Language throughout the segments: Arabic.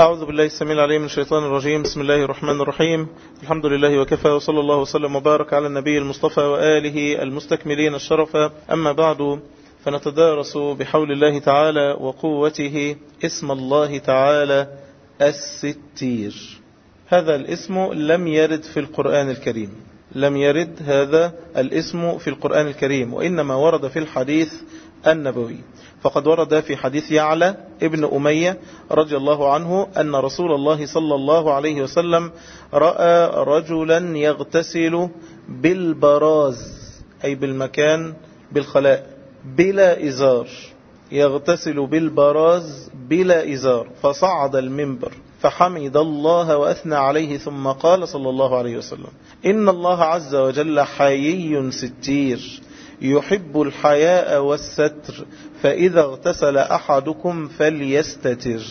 أعوذ بالله السميع العليم من الشيطان الرجيم. بسم الله الرحمن الرحيم. الحمد لله وكفى وصلى الله وسلم وبارك على النبي المصطفى وآله المستكملين الشرف. أما بعد فنتدارس بحول الله تعالى وقوته اسم الله تعالى الستير. هذا الاسم لم يرد في القرآن الكريم. لم يرد هذا الاسم في القرآن الكريم وإنما ورد في الحديث النبوي. فقد ورد في حديث يعلى ابن أمية رضي الله عنه أن رسول الله صلى الله عليه وسلم رأى رجلا يغتسل بالبراز أي بالمكان بالخلاء بلا إزار يغتسل بالبراز بلا إزار فصعد المنبر فحمد الله وأثنى عليه ثم قال صلى الله عليه وسلم إن الله عز وجل حيي ستير. يحب الحياء والستر فإذا اغتسل أحدكم فليستتر.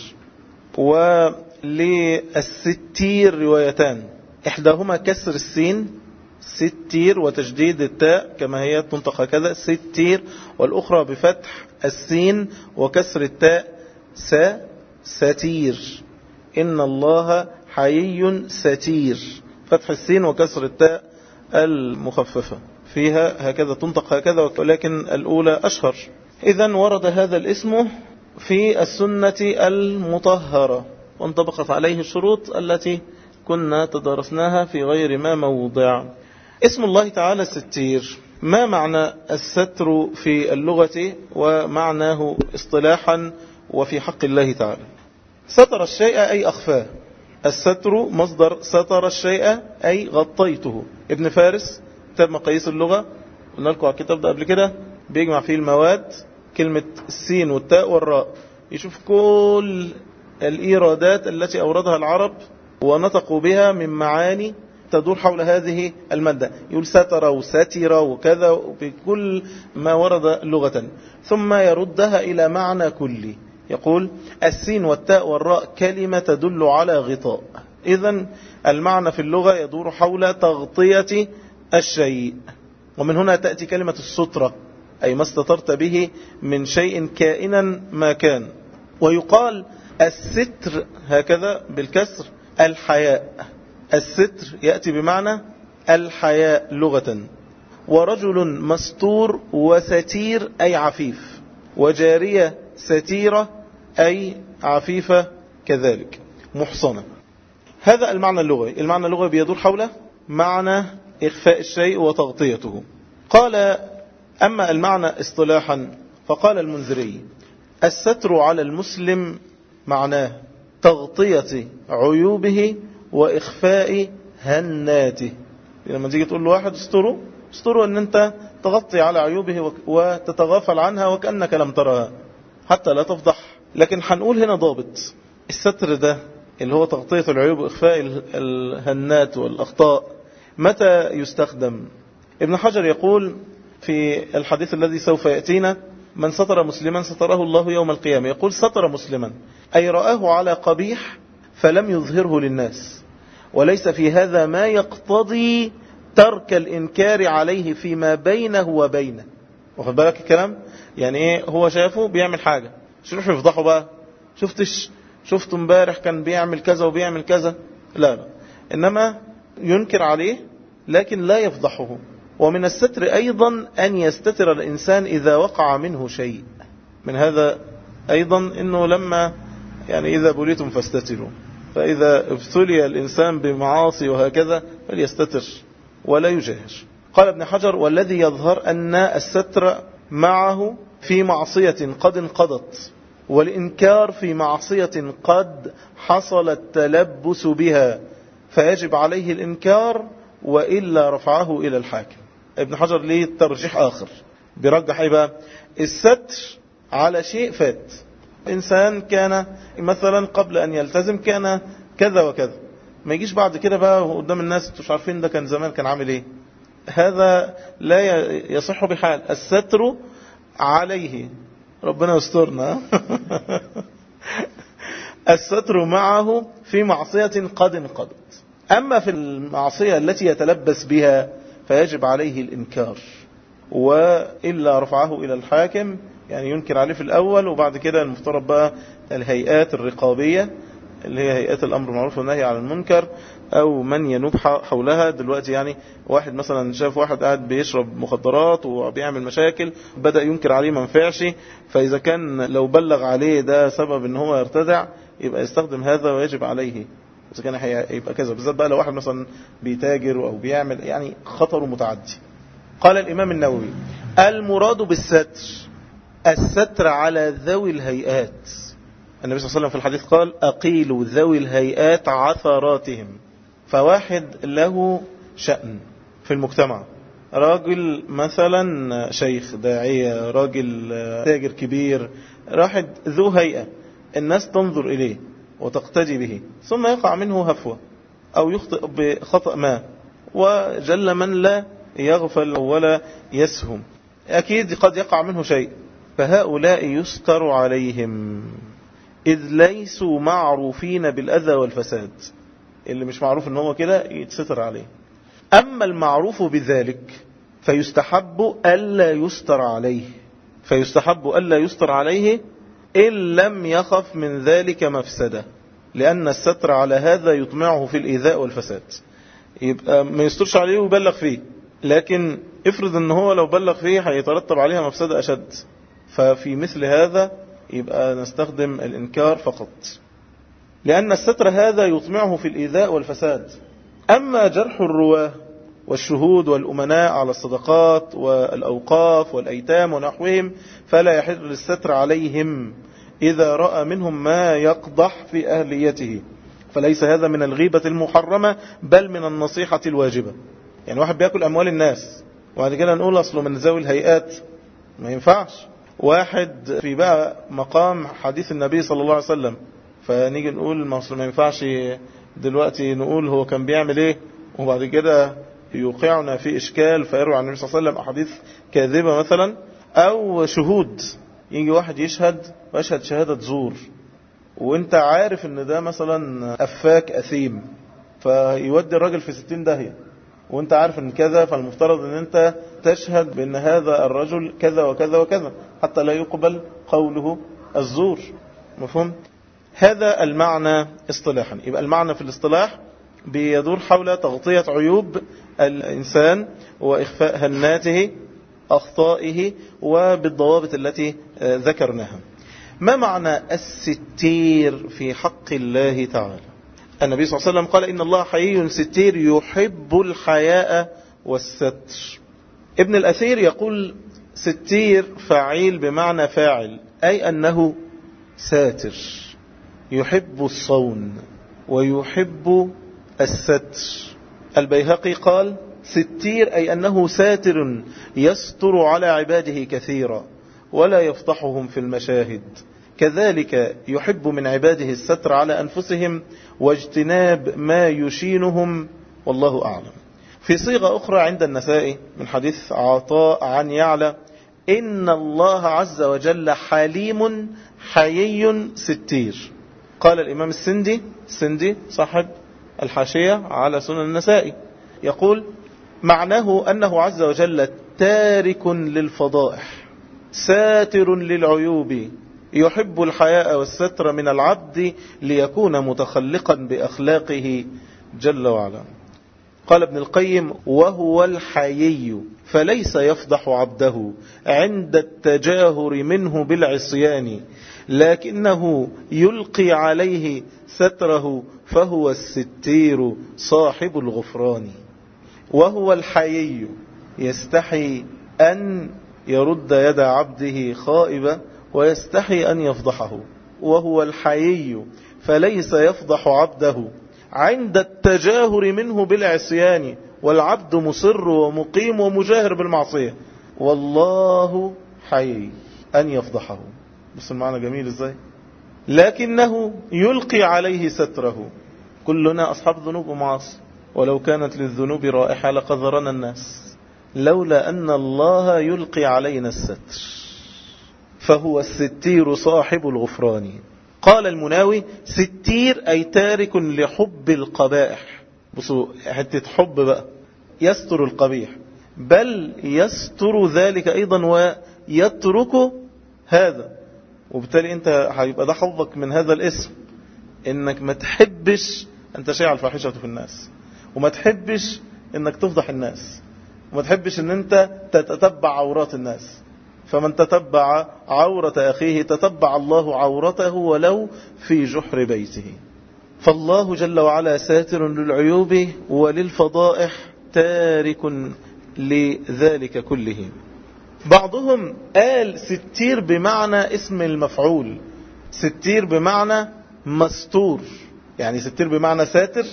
وللستير روايتان. إحداهما كسر السين ستير وتشديد التاء كما هي تنطق هكذا ستير. والأخرى بفتح السين وكسر التاء ستير. إن الله حيي ستير. فتح السين وكسر التاء المخففة. فيها هكذا تنطق هكذا ولكن الأولى أشهر. إذا ورد هذا الاسم في السنة المطهرة وانطبقت عليه الشروط التي كنا تدارسناها في غير ما موضع. اسم الله تعالى الستير. ما معنى الستر في اللغة ومعناه اصطلاحا وفي حق الله تعالى؟ ستر الشيء أي أخفاه. الستر مصدر ستر الشيء أي غطيته. ابن فارس كتاب مقاييس اللغة. قلنا لكم على الكتاب ده قبل كده. بيجمع فيه المواد. كلمة السين والتاء والراء. يشوف كل الإيرادات التي أوردها العرب ونطقوا بها من معاني تدور حول هذه المادة. يقول ستر وستر وكذا بكل ما ورد لغة. ثم يردها إلى معنى كلي يقول السين والتاء والراء كلمة تدل على غطاء. إذا المعنى في اللغة يدور حول تغطية الشيء. ومن هنا تأتي كلمة السترة أي ما استطرت به من شيء كائنا ما كان. ويقال الستر هكذا بالكسر الحياء. الستر يأتي بمعنى الحياء لغة. ورجل مستور وستير أي عفيف. وجارية ستيرة أي عفيفة كذلك. محصنة. هذا المعنى اللغوي. المعنى اللغوي بيدور حول معنى إخفاء الشيء وتغطيته. قال أما المعنى اصطلاحا فقال المنذري الستر على المسلم معناه تغطية عيوبه وإخفاء هناته. لما تيجي تقول لواحد استره استره أن أنت تغطي على عيوبه وتتغافل عنها وكأنك لم ترها حتى لا تفضح. لكن هنقول هنا ضابط الستر ده اللي هو تغطية العيوب وإخفاء الهنات والأخطاء متى يستخدم؟ ابن حجر يقول في الحديث الذي سوف يأتينا من ستر مسلما ستره الله يوم القيامة. يقول ستر مسلما أي رآه على قبيح فلم يظهره للناس وليس في هذا ما يقتضي ترك الإنكار عليه فيما بينه وبينه. واخد بالك الكلام؟ يعني إيه؟ هو شافه بيعمل حاجة. شوف يفضحه بقى؟ شفتش شفته امبارح كان بيعمل كذا وبيعمل كذا. لا لا. إنما ينكر عليه لكن لا يفضحه. ومن الستر أيضا أن يستتر الإنسان إذا وقع منه شيء. من هذا أيضا أنه لما يعني إذا بليتم فاستتروا. فإذا ابتلي الإنسان بمعاصي وهكذا فليستتر ولا يجاهر قال ابن حجر والذي يظهر أن الستر معه في معصية قد انقضت والإنكار في معصية قد حصل التلبس بها. فيجب عليه الإنكار وإلا رفعه إلى الحاكم. ابن حجر ليه ترجيح آخر. بيرجح إيه بقى؟ الستر على شيء فات. إنسان كان مثلا قبل أن يلتزم كان كذا وكذا. ما يجيش بعد كده بقى قدام الناس مش عارفين ده كان زمان كان عامل إيه. هذا لا يصح بحال. الستر عليه. ربنا يسترنا. الستر معه في معصية قد انقضت. أما في المعصية التي يتلبس بها فيجب عليه الإنكار وإلا رفعه إلى الحاكم يعني ينكر عليه في الأول وبعد كده المفترض بقى الهيئات الرقابية اللي هي هيئات الأمر المعروف والنهي عن المنكر أو من ينوب حولها. دلوقتي يعني واحد مثلا شاف واحد قاعد بيشرب مخدرات وبيعمل مشاكل بدأ ينكر عليه ما نفعش فإذا كان لو بلغ عليه ده سبب إن هو يرتدع يبقى يستخدم هذا ويجب عليه إذا كان هيبقى كذا بالذات بقى لو واحد مثلا بيتاجر أو بيعمل يعني خطره متعدي. قال الإمام النووي المراد بالستر الستر على ذوي الهيئات. النبي صلى الله عليه وسلم في الحديث قال أقيلوا ذوي الهيئات عثراتهم. فواحد له شأن في المجتمع. راجل مثلا شيخ داعية راجل تاجر كبير راحد ذو هيئة. الناس تنظر إليه. وتقتدي به. ثم يقع منه هفوة أو يخطئ بخطأ ما. وجل من لا يغفل ولا يسهم. أكيد قد يقع منه شيء. فهؤلاء يستر عليهم. إذ ليسوا معروفين بالأذى والفساد. اللي مش معروف إن هو كده يتستر عليه. أما المعروف بذلك فيستحب ألا يستر عليه. فيستحب ألا يستر عليه إن لم يخف من ذلك مفسدة لأن الستر على هذا يطمعه في الإيذاء والفساد. يبقى ما يسترش عليه ويبلغ فيه لكن افرض إن هو لو بلغ فيه هيترتب عليها مفسدة أشد. ففي مثل هذا يبقى نستخدم الإنكار فقط. لأن الستر هذا يطمعه في الإيذاء والفساد. أما جرح الرواة والشهود والأمناء على الصدقات والأوقاف والأيتام ونحوهم فلا يحل الستر عليهم إذا رأى منهم ما يقضح في أهليته. فليس هذا من الغيبة المحرمة بل من النصيحة الواجبة. يعني واحد بيأكل أموال الناس وبعد كده نقول أصله من ذوي الهيئات. ما ينفعش. واحد في بقى مقام حديث النبي صلى الله عليه وسلم. فنيجي نقول ما ينفعش دلوقتي نقول هو كان بيعمل إيه؟ وبعد كده يوقعنا في إشكال فيروي عن النبي صلى الله عليه وسلم أحاديث كاذبة مثلا أو شهود. يجي واحد يشهد ويشهد شهادة زور. وانت عارف ان ده مثلا أفاك أثيم فيودي الراجل في ستين داهية. وانت عارف ان كذا فالمفترض ان انت تشهد بان هذا الرجل كذا وكذا وكذا حتى لا يقبل قوله الزور. مفهوم؟ هذا المعنى اصطلاحا. يبقى المعنى في الاصطلاح بيدور حول تغطية عيوب الإنسان وإخفاء هناته أخطائه وبالضوابط التي ذكرناها. ما معنى الستير في حق الله تعالى؟ النبي صلى الله عليه وسلم قال إن الله حيي ستير يحب الحياء والستر. ابن الأثير يقول ستير فعيل بمعنى فاعل أي أنه ساتر. يحب الصون ويحب الستر. البيهقي قال ستير أي أنه ساتر يستر على عباده كثيرا ولا يفضحهم في المشاهد. كذلك يحب من عباده الستر على أنفسهم واجتناب ما يشينهم والله أعلم. في صيغة أخرى عند النساء من حديث عطاء عن يعلى إن الله عز وجل حليم حيي ستير قال الإمام السندي السندي صاحب الحاشية على سنن النسائي يقول معناه أنه عز وجل تارك للفضائح ساتر للعيوب يحب الحياء والستر من العبد ليكون متخلقا بأخلاقه جل وعلا. قال ابن القيم وهو الحيي فليس يفضح عبده عند التجاهر منه بالعصيان لكنه يلقي عليه ستره فهو الستير صاحب الغفران. وهو الحيي يستحي أن يرد يد عبده خائبة ويستحي أن يفضحه. وهو الحيي فليس يفضح عبده. عند التجاهر منه بالعصيان والعبد مصر ومقيم ومجاهر بالمعصية. والله حي أن يفضحه. بس المعنى جميل إزاي؟ لكنه يلقي عليه ستره. كلنا أصحاب ذنوب ومعاصي. ولو كانت للذنوب رائحة لقذرنا الناس. لولا أن الله يلقي علينا الستر. فهو الستير صاحب الغفران. قال المناوي ستير أي تارك لحب القبائح. بصوا حتة حب بقى. يستر القبيح. بيستر ذلك أيضا ويترك هذا. وبالتالي أنت هيبقى ده حظك من هذا الاسم. إنك ما تحبش أن تشيع الفاحشة في الناس. وما تحبش إنك تفضح الناس. وما تحبش إن أنت تتتبع عورات الناس. فمن تتبع عورة أخيه تتبع الله عورته ولو في جحر بيته. فالله جل وعلا ساتر للعيوب وللفضائح تارك لذلك كله. بعضهم قال ستير بمعنى اسم المفعول. ستير بمعنى مستور. يعني ستير بمعنى ساتر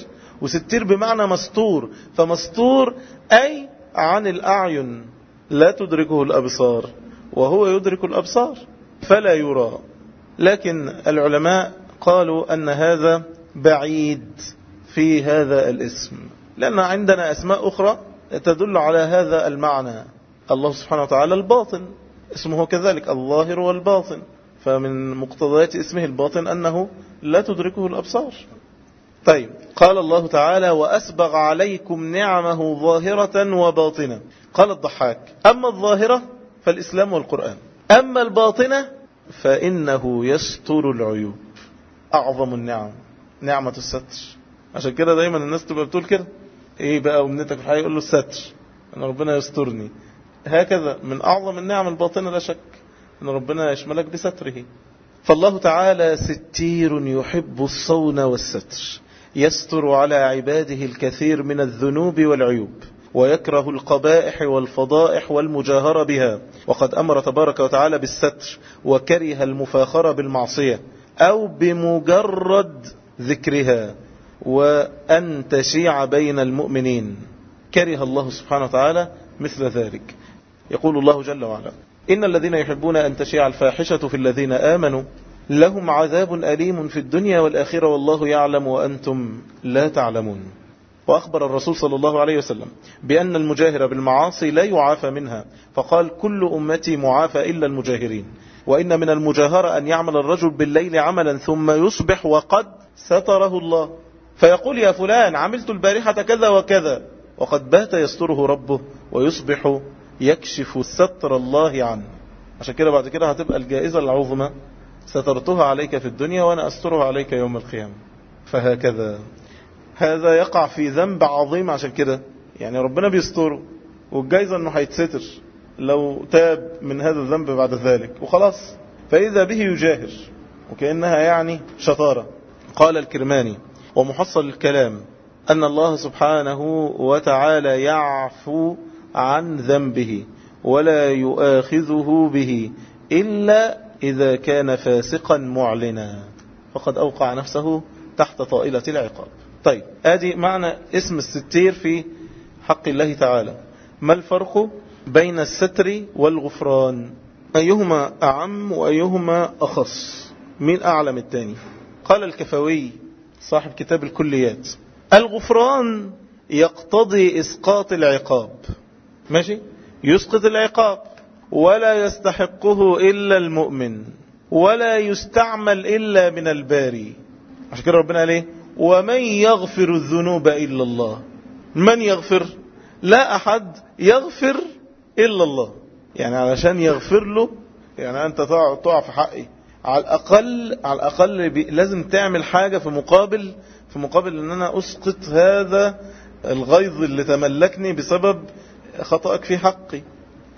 وستير بمعنى مستور فمستور أي عن الأعين لا تدركه الأبصار وهو يدرك الأبصار فلا يرى. لكن العلماء قالوا أن هذا بعيد في هذا الاسم لأن عندنا أسماء أخرى تدل على هذا المعنى. الله سبحانه وتعالى الباطن اسمه كذلك الظاهر والباطن فمن مقتضيات اسمه الباطن أنه لا تدركه الأبصار. طيب قال الله تعالى وأسبغ عليكم نعمه ظاهرة وباطنة. قال الضحاك أما الظاهرة فالإسلام والقرآن أما الباطنة فإنه يستر العيوب. أعظم النعم نعمة الستر. عشان كده دايما الناس تبقى بتقول كده. إيه بقى امنتك في الحياة يقول له الستر. إن ربنا يسترني. هكذا من أعظم النعم الباطنة لا شك إن ربنا يشملك بستره. فالله تعالى ستير يحب الصون والستر. يستر على عباده الكثير من الذنوب والعيوب ويكره القبائح والفضائح والمجاهرة بها. وقد أمر تبارك وتعالى بالستر وكره المفاخرة بالمعصية أو بمجرد ذكرها. وأن تشيع بين المؤمنين. كره الله سبحانه وتعالى مثل ذلك. يقول الله جل وعلا إن الذين يحبون أن تشيع الفاحشة في الذين آمنوا لهم عذاب أليم في الدنيا والآخرة والله يعلم وأنتم لا تعلمون. وأخبر الرسول صلى الله عليه وسلم بأن المجاهر بالمعاصي لا يعافى منها. فقال كل أمتي معافى إلا المجاهرين. وإن من المجاهرة أن يعمل الرجل بالليل عملا ثم يصبح وقد ستره الله. فيقول يا فلان عملت البارحة كذا وكذا. وقد بات يستره ربه ويصبح يكشف ستر الله عنه. عشان كده بعد كده هتبقى الجائزة العظمى سترتها عليك في الدنيا وأنا أسترها عليك يوم القيامة. فهكذا. هذا يقع في ذنب عظيم عشان كده. يعني ربنا بيستره. والجائزة أنه هيتستر. لو تاب من هذا الذنب بعد ذلك. وخلاص. فإذا به يجاهر. وكأنها يعني شطارة. قال الكرماني. ومحصل الكلام. أن الله سبحانه وتعالى يعفو عن ذنبه. ولا يؤاخذه به إلا إذا كان فاسقا معلنا. فقد أوقع نفسه تحت طائلة العقاب. طيب آدي معنى اسم الستير في حق الله تعالى. ما الفرق بين الستر والغفران؟ أيهما أعم وأيهما أخص؟ مين أعلم الثاني؟ قال الكفوي صاحب كتاب الكليات. الغفران يقتضي إسقاط العقاب. ماشي؟ يسقط العقاب. ولا يستحقه إلا المؤمن ولا يستعمل إلا من الباري. عشان كده ربنا عليه ومن يغفر الذنوب إلا الله. من يغفر؟ لا أحد يغفر إلا الله. يعني علشان يغفر له يعني أنت تقع في حقي. على الأقل على الأقل لازم تعمل حاجة في مقابل في مقابل أن أنا أسقط هذا الغيظ اللي تملكني بسبب خطأك في حقي.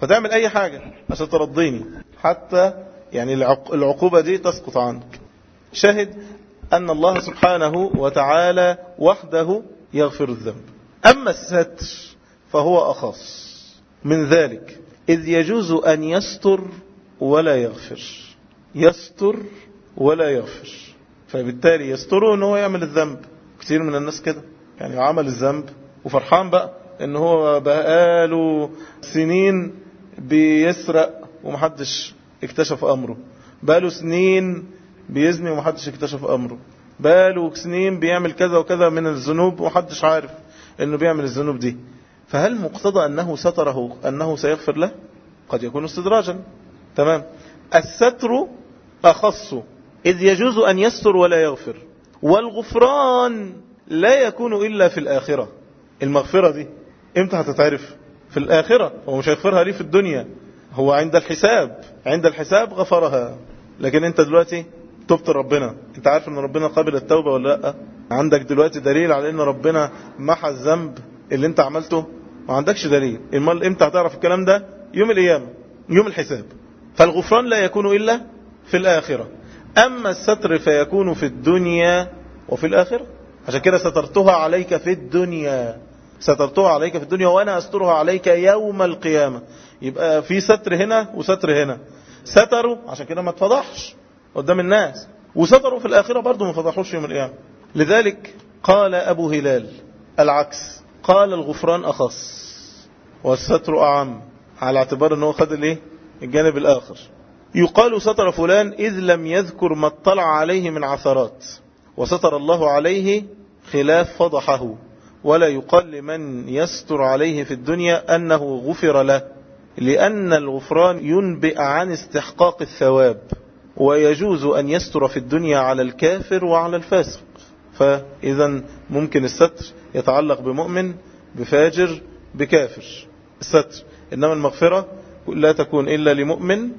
فتعمل أي حاجة عشان ترضيني حتى يعني العقوبة دي تسقط عنك. شاهد أن الله سبحانه وتعالى وحده يغفر الذنب. أما الستر فهو أخص. من ذلك إذ يجوز أن يستر ولا يغفر. يستر ولا يغفر. فبالتالي يستره أنه يعمل الذنب. كثير من الناس كده. يعني عمل الذنب وفرحان بقى إن هو بقاله سنين بيسرق ومحدش اكتشف أمره. بقاله سنين بيزني ومحدش اكتشف أمره. بقاله سنين بيعمل كذا وكذا من الذنوب ومحدش عارف إنه بيعمل الذنوب دي. فهل مقتضى أنه ستره أنه سيغفر له؟ قد يكون استدراجا. تمام. الستر أخص إذ يجوز أن يستر ولا يغفر. والغفران لا يكون إلا في الآخرة. المغفرة دي إمتى هتتعرف؟ في الآخرة هو مش هيغفرها ليه في الدنيا. هو عند الحساب عند الحساب غفرها. لكن أنت دلوقتي تبت ربنا. أنت عارف إن ربنا قابل التوبة ولا لأ؟ عندك دلوقتي دليل على إن ربنا محى الذنب اللي أنت عملته؟ ما عندكش دليل. أمال إمتى هتعرف الكلام ده؟ يوم القيامة يوم الحساب. فالغفران لا يكون إلا في الآخرة. أما الستر فيكون في الدنيا وفي الآخرة. عشان كده سترتها عليك في الدنيا. سترتها عليك في الدنيا وأنا أسترها عليك يوم القيامة. يبقى في ستر هنا وستر هنا. ستروا عشان كده ما تفضحش قدام الناس. وستروا في الآخرة برضو ما فضحوش يوم القيامة. لذلك قال أبو هلال العكس. قال الغفران أخص. والستر أعم. على اعتبار أنه خد الإيه؟ الجانب الآخر. يقال ستر فلان إذ لم يذكر ما اطلع عليه من عثرات. وستر الله عليه خلاف فضحه. ولا يقال لمن يستر عليه في الدنيا أنه غفر له لأن الغفران ينبئ عن استحقاق الثواب ويجوز أن يستر في الدنيا على الكافر وعلى الفاسق. فإذا ممكن الستر يتعلق بمؤمن بفاجر بكافر. الستر إنما المغفرة لا تكون إلا لمؤمن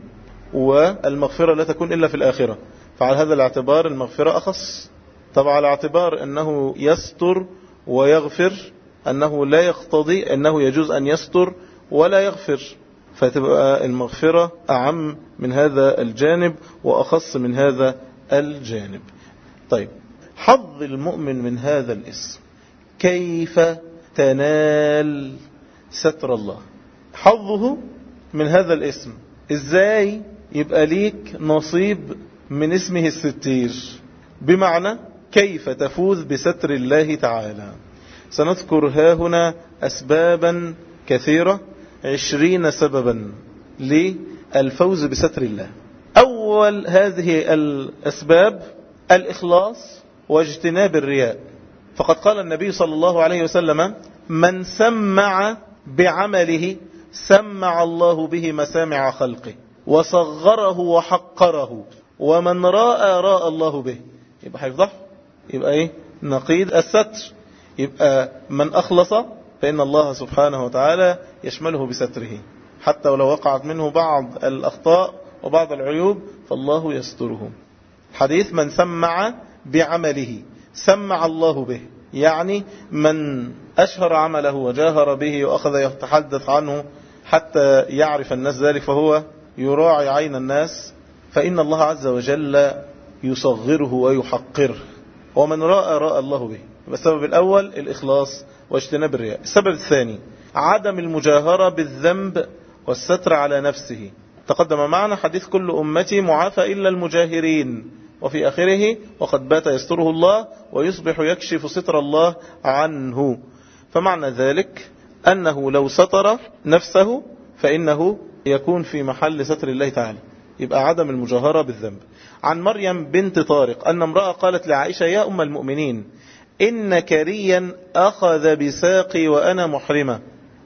والمغفرة لا تكون إلا في الآخرة. فعلى هذا الاعتبار المغفرة أخص. طبعا على اعتبار أنه يستر ويغفر أنه لا يقتضي أنه يجوز أن يستر ولا يغفر. فتبقى المغفرة أعم من هذا الجانب وأخص من هذا الجانب. طيب حظ المؤمن من هذا الاسم كيف تنال ستر الله؟ حظه من هذا الاسم إزاي يبقى ليك نصيب من اسمه الستير؟ بمعنى كيف تفوز بستر الله تعالى؟ سنذكر ها هنا أسبابا كثيرة عشرين سببا للفوز بستر الله. أول هذه الأسباب الإخلاص واجتناب الرياء. فقد قال النبي صلى الله عليه وسلم من سمع بعمله سمع الله به مسامع خلقه وصغره وحقره ومن رأى رأى الله به. يبقى هيفضح يبقى إيه؟ نقيض الستر. يبقى من أخلص فإن الله سبحانه وتعالى يشمله بستره. حتى ولو وقعت منه بعض الأخطاء وبعض العيوب فالله يستره. حديث من سمع بعمله. سمع الله به. يعني من أشهر عمله وجاهر به وأخذ يتحدث عنه حتى يعرف الناس ذلك فهو يراعي عين الناس. فإن الله عز وجل يصغره ويحقره. ومن رأى رأى الله به. السبب الأول الإخلاص واجتناب الرياء. السبب الثاني عدم المجاهرة بالذنب والستر على نفسه. تقدم معنا حديث كل أمتي معافى إلا المجاهرين. وفي آخره وقد بات يستره الله ويصبح يكشف ستر الله عنه. فمعنى ذلك أنه لو ستر نفسه فإنه يكون في محل ستر الله تعالى. يبقى عدم المجاهرة بالذنب. عن مريم بنت طارق أن امرأة قالت لعائشة يا أم المؤمنين إن كريا أخذ بساقي وأنا محرمة.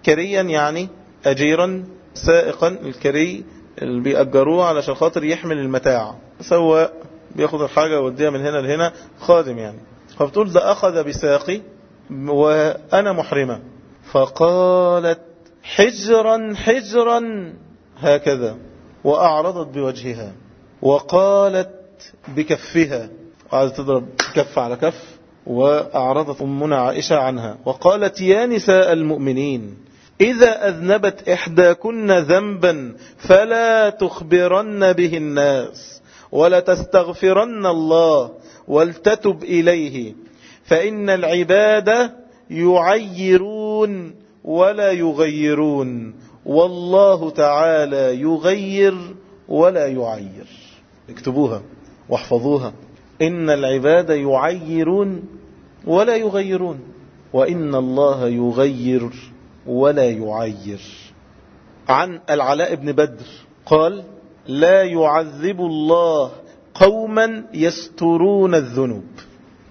كريا يعني أجيرا سائقا الكري اللي بيأجروه علشان خاطر يحمل المتاع. سواء بياخد الحاجة ويوديها من هنا لهنا خادم يعني. فبتقول ده أخذ بساقي وأنا محرمة. فقالت حجرا حجرا هكذا وأعرضت بوجهها. وقالت بكفها. وقالت تضرب كف على كف وأعرضت أمنا عائشة عنها. وقالت يا نساء المؤمنين إذا أذنبت إحداكن ذنبا فلا تخبرن به الناس ولا تستغفرن الله ولتتب إليه. فإن العباد يعيرون ولا يغيرون والله تعالى يغير ولا يعير. اكتبوها واحفظوها. إن العباد يعيرون ولا يغيرون وإن الله يغير ولا يعير. عن العلاء بن بدر قال لا يعذب الله قوما يسترون الذنوب.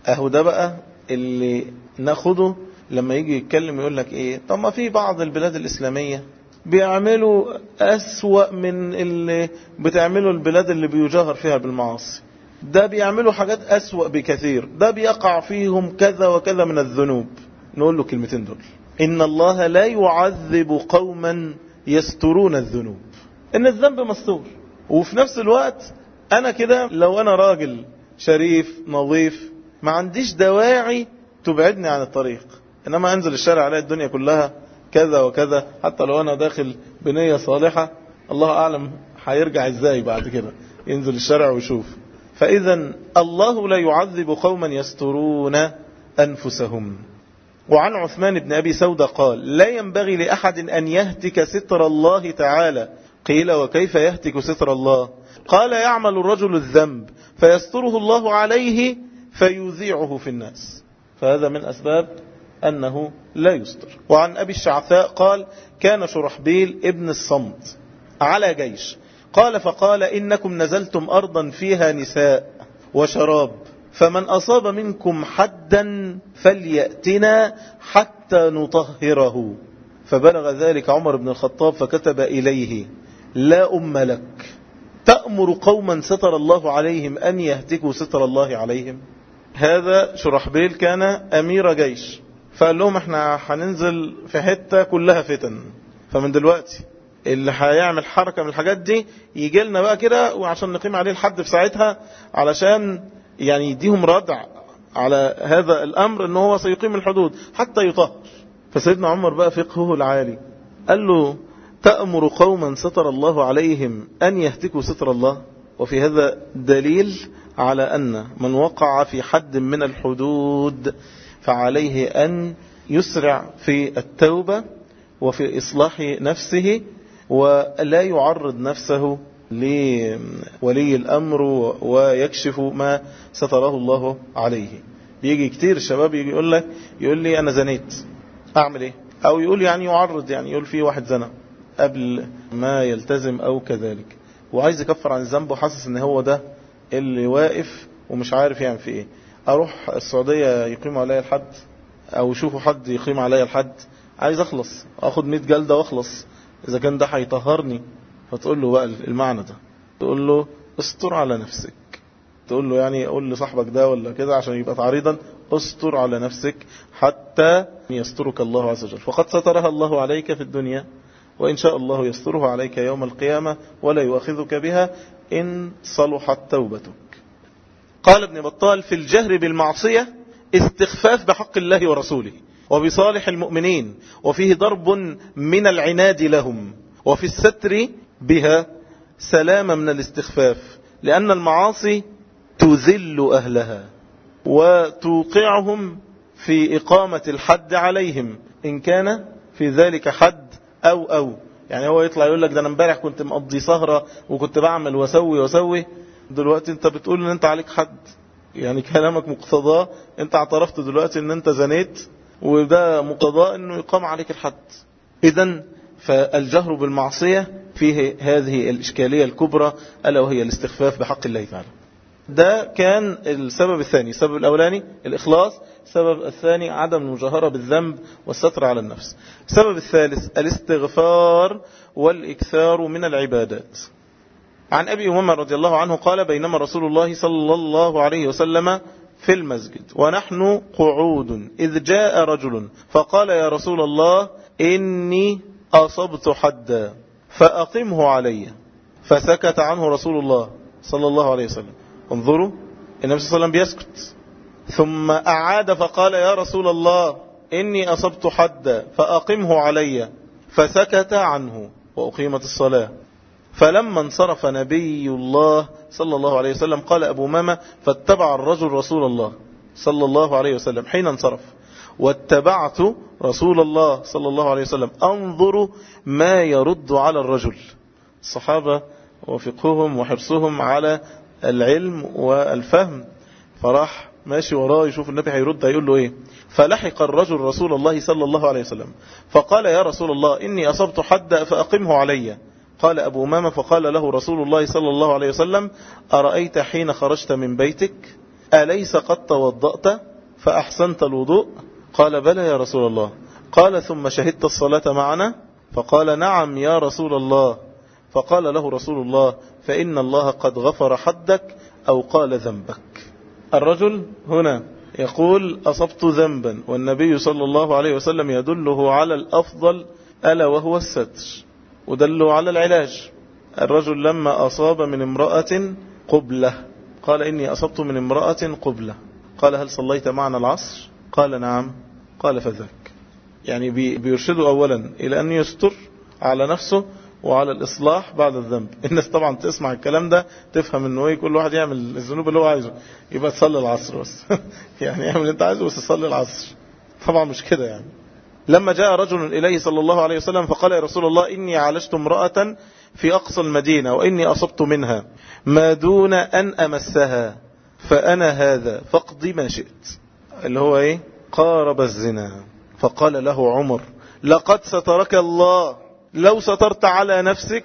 أهو ده بقى اللي ناخده لما يجي يتكلم يقول لك إيه؟ طب ما في بعض البلاد الإسلامية بيعملوا أسوأ من اللي بتعمله البلاد اللي بيجاهر فيها بالمعاصي. ده بيعملوا حاجات أسوأ بكثير. ده بيقع فيهم كذا وكذا من الذنوب. نقول له كلمتين دول. إن الله لا يعذب قوما يسترون الذنوب. إن الذنب مستور. وفي نفس الوقت أنا كده لو أنا راجل شريف نظيف ما عنديش دواعي تبعدني عن الطريق. إنما أنزل الشارع على الدنيا كلها كذا وكذا حتى لو أنا داخل بنية صالحة الله أعلم هيرجع إزاي بعد كده ينزل الشارع ويشوف. فإذا الله لا يعذب قوما يسترون أنفسهم. وعن عثمان بن أبي سودة قال لا ينبغي لأحد أن يهتك ستر الله تعالى. قيل وكيف يهتك ستر الله؟ قال يعمل الرجل الذنب فيستره الله عليه فيذيعه في الناس. فهذا من أسباب أنه لا يستر. وعن أبي الشعثاء قال كان شرحبيل ابن الصمت على جيش. قال فقال إنكم نزلتم أرضا فيها نساء وشراب فمن أصاب منكم حدا فليأتنا حتى نطهره. فبلغ ذلك عمر بن الخطاب فكتب إليه لا أم لك. تأمر قوما ستر الله عليهم أن يهتكوا ستر الله عليهم. هذا شرحبيل كان أمير جيش. فقال لهم إحنا هننزل في حتة كلها فتن. فمن دلوقتي اللي هيعمل حركة من الحاجات دي يجي لنا بقى كده وعشان نقيم عليه الحد في ساعتها علشان يعني يديهم ردع على هذا الأمر إن هو سيقيم الحدود حتى يطهر. فسيدنا عمر بقى فقهه العالي قال له تأمر قوما ستر الله عليهم أن يهتكوا ستر الله؟ وفي هذا دليل على أن من وقع في حد من الحدود فعليه أن يسرع في التوبة وفي إصلاح نفسه ولا يعرض نفسه لولي الأمر ويكشف ما ستره الله عليه. بيجي كتير الشباب يجي يقول لك يقول لي أنا زنيت. أعمل إيه؟ أو يقول يعني يعرض يعني يقول في واحد زنا قبل ما يلتزم أو كذلك. وعايز يكفر عن الذنب وحاسس إن هو ده اللي واقف ومش عارف يعمل في إيه. أروح السعودية يقيم عليا الحد أو يشوفوا حد يقيم عليا الحد عايز أخلص آخد 100 جلدة وأخلص. إذا كان ده هيطهرني فتقول له بقى المعنى ده تقول له استر على نفسك. تقول له يعني قول لصاحبك ده ولا كده عشان يبقى تعريضا استر على نفسك حتى يسترك الله عز وجل. فقد سترها الله عليك في الدنيا وإن شاء الله يسترها عليك يوم القيامة ولا يؤخذك بها إن صلحت توبتك. قال ابن بطال في الجهر بالمعصية استخفاف بحق الله ورسوله وبصالح المؤمنين وفيه ضرب من العناد لهم وفي الستر بها سلامة من الاستخفاف لأن المعاصي تذل أهلها وتوقعهم في إقامة الحد عليهم إن كان في ذلك حد أو أو يعني هو يطلع يقول لك ده أنا امبارح كنت مقضي سهرة وكنت بعمل وسوي وسوي دلوقتي أنت بتقول إن أنت عليك حد يعني كلامك مقتضاه أنت اعترفت دلوقتي إن أنت زنيت وده مقتضاه إنه يقام عليك الحد. إذا فالجهر بالمعصية فيه هذه الإشكالية الكبرى ألا وهي الاستخفاف بحق الله تعالى. ده كان السبب الثاني. السبب الأولاني الإخلاص السبب الثاني عدم المجاهرة بالذنب والستر على النفس. السبب الثالث الاستغفار والإكثار من العبادات. عن أبي أمامة رضي الله عنه قال بينما رسول الله صلى الله عليه وسلم في المسجد ونحن قعود إذ جاء رجل فقال يا رسول الله إني أصبت حدا فأقمه علي فسكت عنه رسول الله صلى الله عليه وسلم. انظروا النبي صلى الله عليه وسلم بيسكت. ثم أعاد فقال يا رسول الله إني أصبت حدا فأقمه علي فسكت عنه وأقيمت الصلاة. فلما انصرف نبي الله صلى الله عليه وسلم قال أبو ماما فاتبع الرجل رسول الله صلى الله عليه وسلم حين انصرف. واتبعت رسول الله صلى الله عليه وسلم. أنظر ما يرد على الرجل. الصحابة وفقههم وحرصهم على العلم والفهم. فراح ماشي وراه يشوف النبي هيرد هيقول له إيه؟ فلحق الرجل رسول الله صلى الله عليه وسلم. فقال يا رسول الله إني أصبت حد فأقمه علي. قال أبو ماما فقال له رسول الله صلى الله عليه وسلم أرأيت حين خرجت من بيتك؟ أليس قد توضأت فأحسنت الوضوء؟ قال بلى يا رسول الله. قال ثم شهدت الصلاة معنا؟ فقال نعم يا رسول الله. فقال له رسول الله فإن الله قد غفر حدك أو قال ذنبك. الرجل هنا يقول أصبت ذنبا والنبي صلى الله عليه وسلم يدله على الأفضل ألا وهو الستر. ودله على العلاج. الرجل لما أصاب من امرأة قبلة قال إني أصبت من امرأة قبلة. قال هل صليت معنا العصر؟ قال نعم. قال فذاك. يعني بيرشده أولا إلى أن يستر على نفسه وعلى الإصلاح بعد الذنب. الناس طبعا تسمع الكلام ده تفهم إنه إيه كل واحد يعمل الذنوب اللي هو عايزه. يبقى تصلي العصر بس. يعني اعمل اللي أنت عايزه بس تصلي العصر. طبعا مش كده يعني. لما جاء رجل إليه صلى الله عليه وسلم فقال يا رسول الله إني عالجت امرأة في أقصى المدينة وإني أصبت منها ما دون أن أمسها فأنا هذا فاقض ما شئت. اللي هو إيه؟ قارب الزنا. فقال له عمر لقد سترك الله لو سترت على نفسك.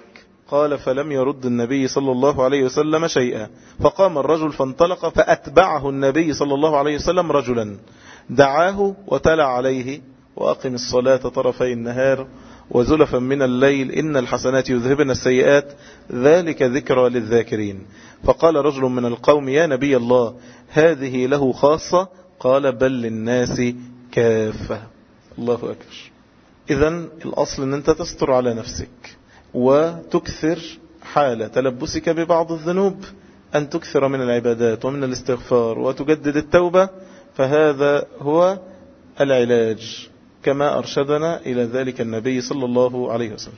قال فلم يرد النبي صلى الله عليه وسلم شيئا. فقام الرجل فانطلق فأتبعه النبي صلى الله عليه وسلم رجلا. دعاه وتلى عليه. وأقم الصلاة طرفي النهار وزلفا من الليل إن الحسنات يذهبن السيئات ذلك ذكرى للذاكرين. فقال رجل من القوم يا نبي الله هذه له خاصة؟ قال بل للناس كافة. الله أكبر. إذا الأصل أن أنت تستر على نفسك وتكثر حال تلبسك ببعض الذنوب. أن تكثر من العبادات ومن الاستغفار وتجدد التوبة. فهذا هو العلاج. كما أرشدنا إلى ذلك النبي صلى الله عليه وسلم.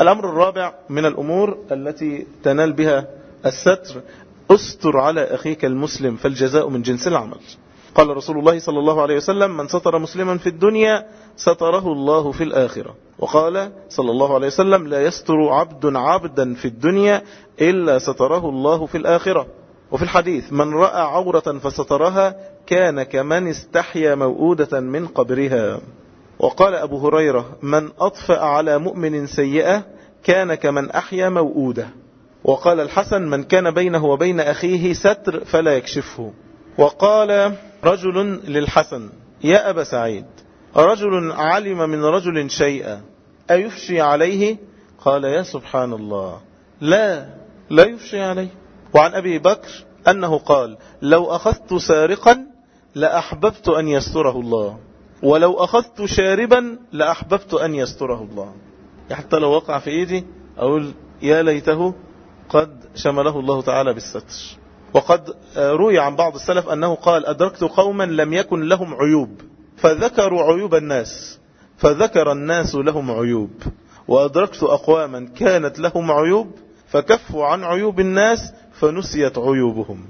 الأمر الرابع من الأمور التي تنال بها الستر أستر على أخيك المسلم فالجزاء من جنس العمل. قال رسول الله صلى الله عليه وسلم من ستر مسلما في الدنيا ستره الله في الآخرة. وقال صلى الله عليه وسلم لا يستر عبد عبدا في الدنيا إلا ستره الله في الآخرة. وفي الحديث من رأى عورة فسترها كان كمن استحيا موؤودة من قبرها. وقال أبو هريرة من أطفأ على مؤمن سيئة كان كمن أحيا موؤودة. وقال الحسن من كان بينه وبين أخيه ستر فلا يكشفه. وقال رجل للحسن يا أبا سعيد رجل علم من رجل شيئا أيفشي عليه? قال يا سبحان الله لا لا يفشي عليه. وعن أبي بكر أنه قال لو أخذت سارقا لأحببت أن يستره الله. ولو أخذت شاربا لأحببت أن يستره الله. حتى لو وقع في إيدي أقول يا ليته قد شمله الله تعالى بالستر. وقد روي عن بعض السلف أنه قال أدركت قوما لم يكن لهم عيوب. فذكروا عيوب الناس. فذكر الناس لهم عيوب. وأدركت أقواما كانت لهم عيوب فكفوا عن عيوب الناس فنسيت عيوبهم.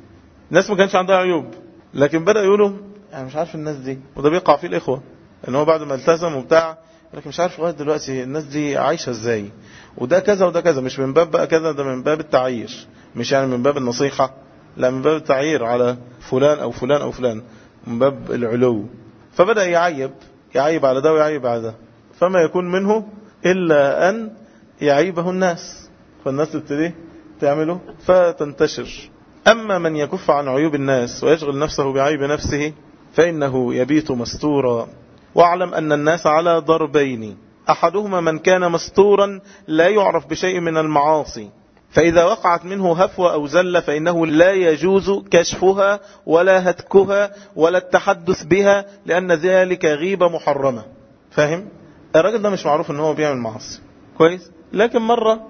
الناس ما كانش عندها عيوب لكن بدأ يقولوا يعني مش عارف الناس دي. وده بيقع فيه الإخوة إن هو بعد ما التزم وبتاع لكن مش عارف لغاية دلوقتي الناس دي عايشة إزاي. وده كذا وده كذا مش من باب بقى كذا ده من باب التعيير مش يعني من باب النصيحة لا من باب التعيير على فلان أو فلان أو فلان من باب العلو. فبدأ يعيب يعيب على ده ويعيب على ده. فما يكون منه إلا أن يعيبه الناس. فالناس تبتدي تعمله فتنتشر. أما من يكف عن عيوب الناس ويشغل نفسه بعيب نفسه فإنه يبيت مستورا. واعلم أن الناس على ضربين. أحدهما من كان مستورا لا يعرف بشيء من المعاصي. فإذا وقعت منه هفوة أو زلة فإنه لا يجوز كشفها ولا هتكها ولا التحدث بها لأن ذلك غيبة محرمة. فاهم؟ الراجل ده مش معروف أنه بيعمل معصي كويس؟ لكن مرة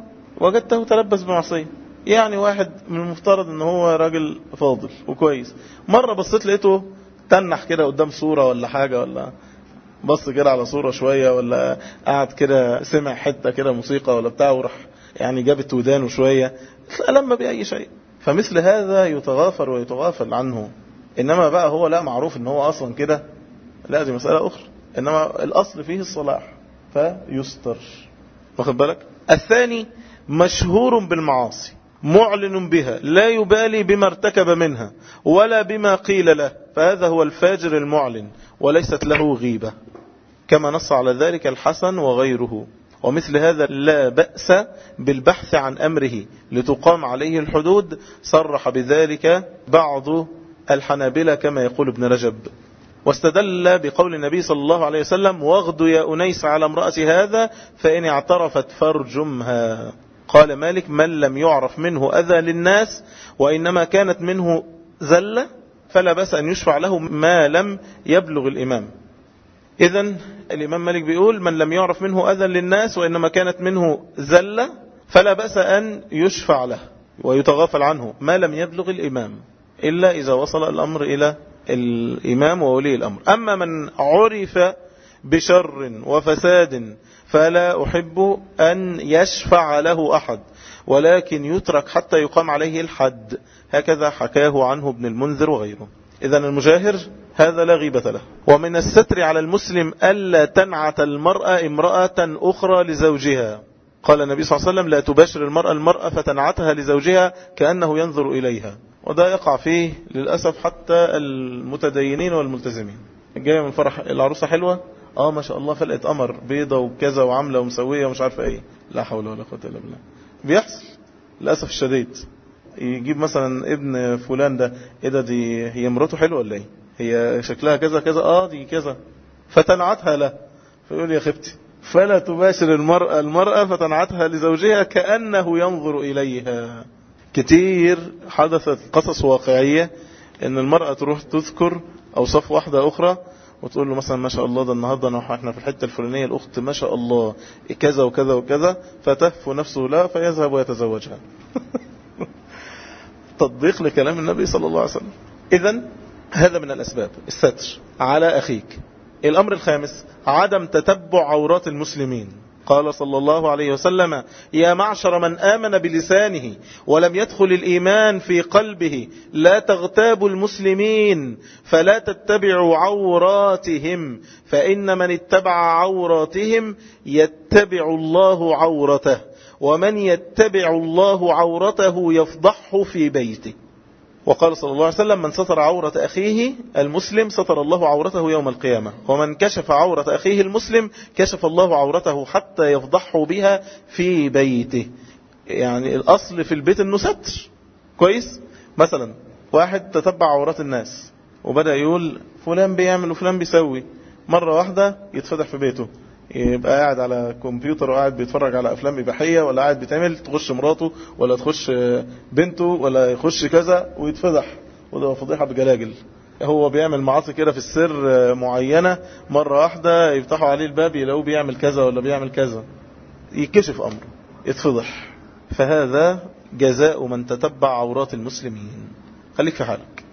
وجدته تلبس بمعصية. يعني واحد من المفترض أنه هو راجل فاضل وكويس. مرة بصيت لقيته تنح كده قدام صورة ولا حاجة ولا بص كده على صورة شوية ولا قعد كده سمع حتة كده موسيقى ولا بتاع وراح يعني جابت ودانه شوية. لما بأي شيء فمثل هذا يتغافر ويتغافل عنه. إنما بقى هو لا معروف إن هو أصلا كده. لا دي مسألة أخرى. إنما الأصل فيه الصلاح فيستر. واخد بالك؟ الثاني مشهور بالمعاصي. معلن بها لا يبالي بما ارتكب منها ولا بما قيل له فهذا هو الفاجر المعلن وليست له غيبة. كما نص على ذلك الحسن وغيره. ومثل هذا لا بأس بالبحث عن أمره لتقام عليه الحدود صرح بذلك بعض الحنابلة كما يقول ابن رجب. واستدل بقول النبي صلى الله عليه وسلم واغد يا أنيس على امرأة هذا فإن اعترفت فارجمها. قال مالك من لم يعرف منه أذى للناس وإنما كانت منه زلة فلا بس أن يشفع له ما لم يبلغ الإمام. إذا الإمام مالك بيقول من لم يعرف منه أذى للناس وإنما كانت منه زلة فلا بأس أن يشفع له ويتغافل عنه ما لم يبلغ الإمام إلا إذا وصل الأمر إلى الإمام وولي الأمر. أما من عرف بشر وفساد فلا أحب أن يشفع له أحد ولكن يترك حتى يقام عليه الحد. هكذا حكاه عنه ابن المنذر وغيره. إذا المجاهر هذا لا غيبة له. ومن الستر على المسلم ألا تنعت المرأة امرأة أخرى لزوجها. قال النبي صلى الله عليه وسلم لا تباشر المرأة المرأة فتنعتها لزوجها كأنه ينظر إليها. وده يقع فيه للأسف حتى المتدينين والملتزمين. جاية من فرح العروسة حلوة؟ آه ما شاء الله فلقت قمر بيضة وكذا وعاملة ومسوية ومش عارفة إيه. لا حول ولا قوة إلا بالله. بيحصل للأسف الشديد. يجيب مثلا ابن فلان ده إيه ده دي هي مراته حلوة ولا إيه؟ هي شكلها كذا كذا آه دي كذا. فتنعتها له. فيقول يا خبتي فلا تباشر المرأة المرأة فتنعتها لزوجها كأنه ينظر إليها. كتير حدثت قصص واقعية إن المرأة تروح تذكر أوصاف واحدة أخرى وتقول له مثلا ما شاء الله ده النهاردة إحنا في الحتة الفلانية الأخت ما شاء الله كذا وكذا وكذا فتهفو نفسه لا فيذهب ويتزوجها. تطبيق لكلام النبي صلى الله عليه وسلم. اذا هذا من الأسباب. الستر على أخيك. الأمر الخامس عدم تتبع عورات المسلمين. قال صلى الله عليه وسلم يا معشر من آمن بلسانه ولم يدخل الإيمان في قلبه لا تغتابوا المسلمين فلا تتبعوا عوراتهم فإن من اتبع عوراتهم يتبع الله عورته ومن يتبع الله عورته يفضحه في بيته. وقال صلى الله عليه وسلم من ستر عورة أخيه المسلم ستر الله عورته يوم القيامة. ومن كشف عورة أخيه المسلم كشف الله عورته حتى يفضحه بها في بيته. يعني الأصل في البيت أنه ستر. كويس؟ مثلا واحد تتبع عورات الناس وبدأ يقول فلان بيعمل وفلان بيسوي. مرة واحدة يتفتح في بيته. يبقى قاعد على كمبيوتر وقاعد بيتفرج على أفلام إباحية ولا قاعد بيتعمل تخش مراته ولا تخش بنته ولا يخش كذا ويتفضح. وده فضيحة بجلاجل. هو بيعمل معاصي كده في السر معينة مرة واحدة يفتحوا عليه الباب يلاقوه بيعمل كذا ولا بيعمل كذا. يكشف أمره يتفضح. فهذا جزاء من تتبع عورات المسلمين. خليك في حالك.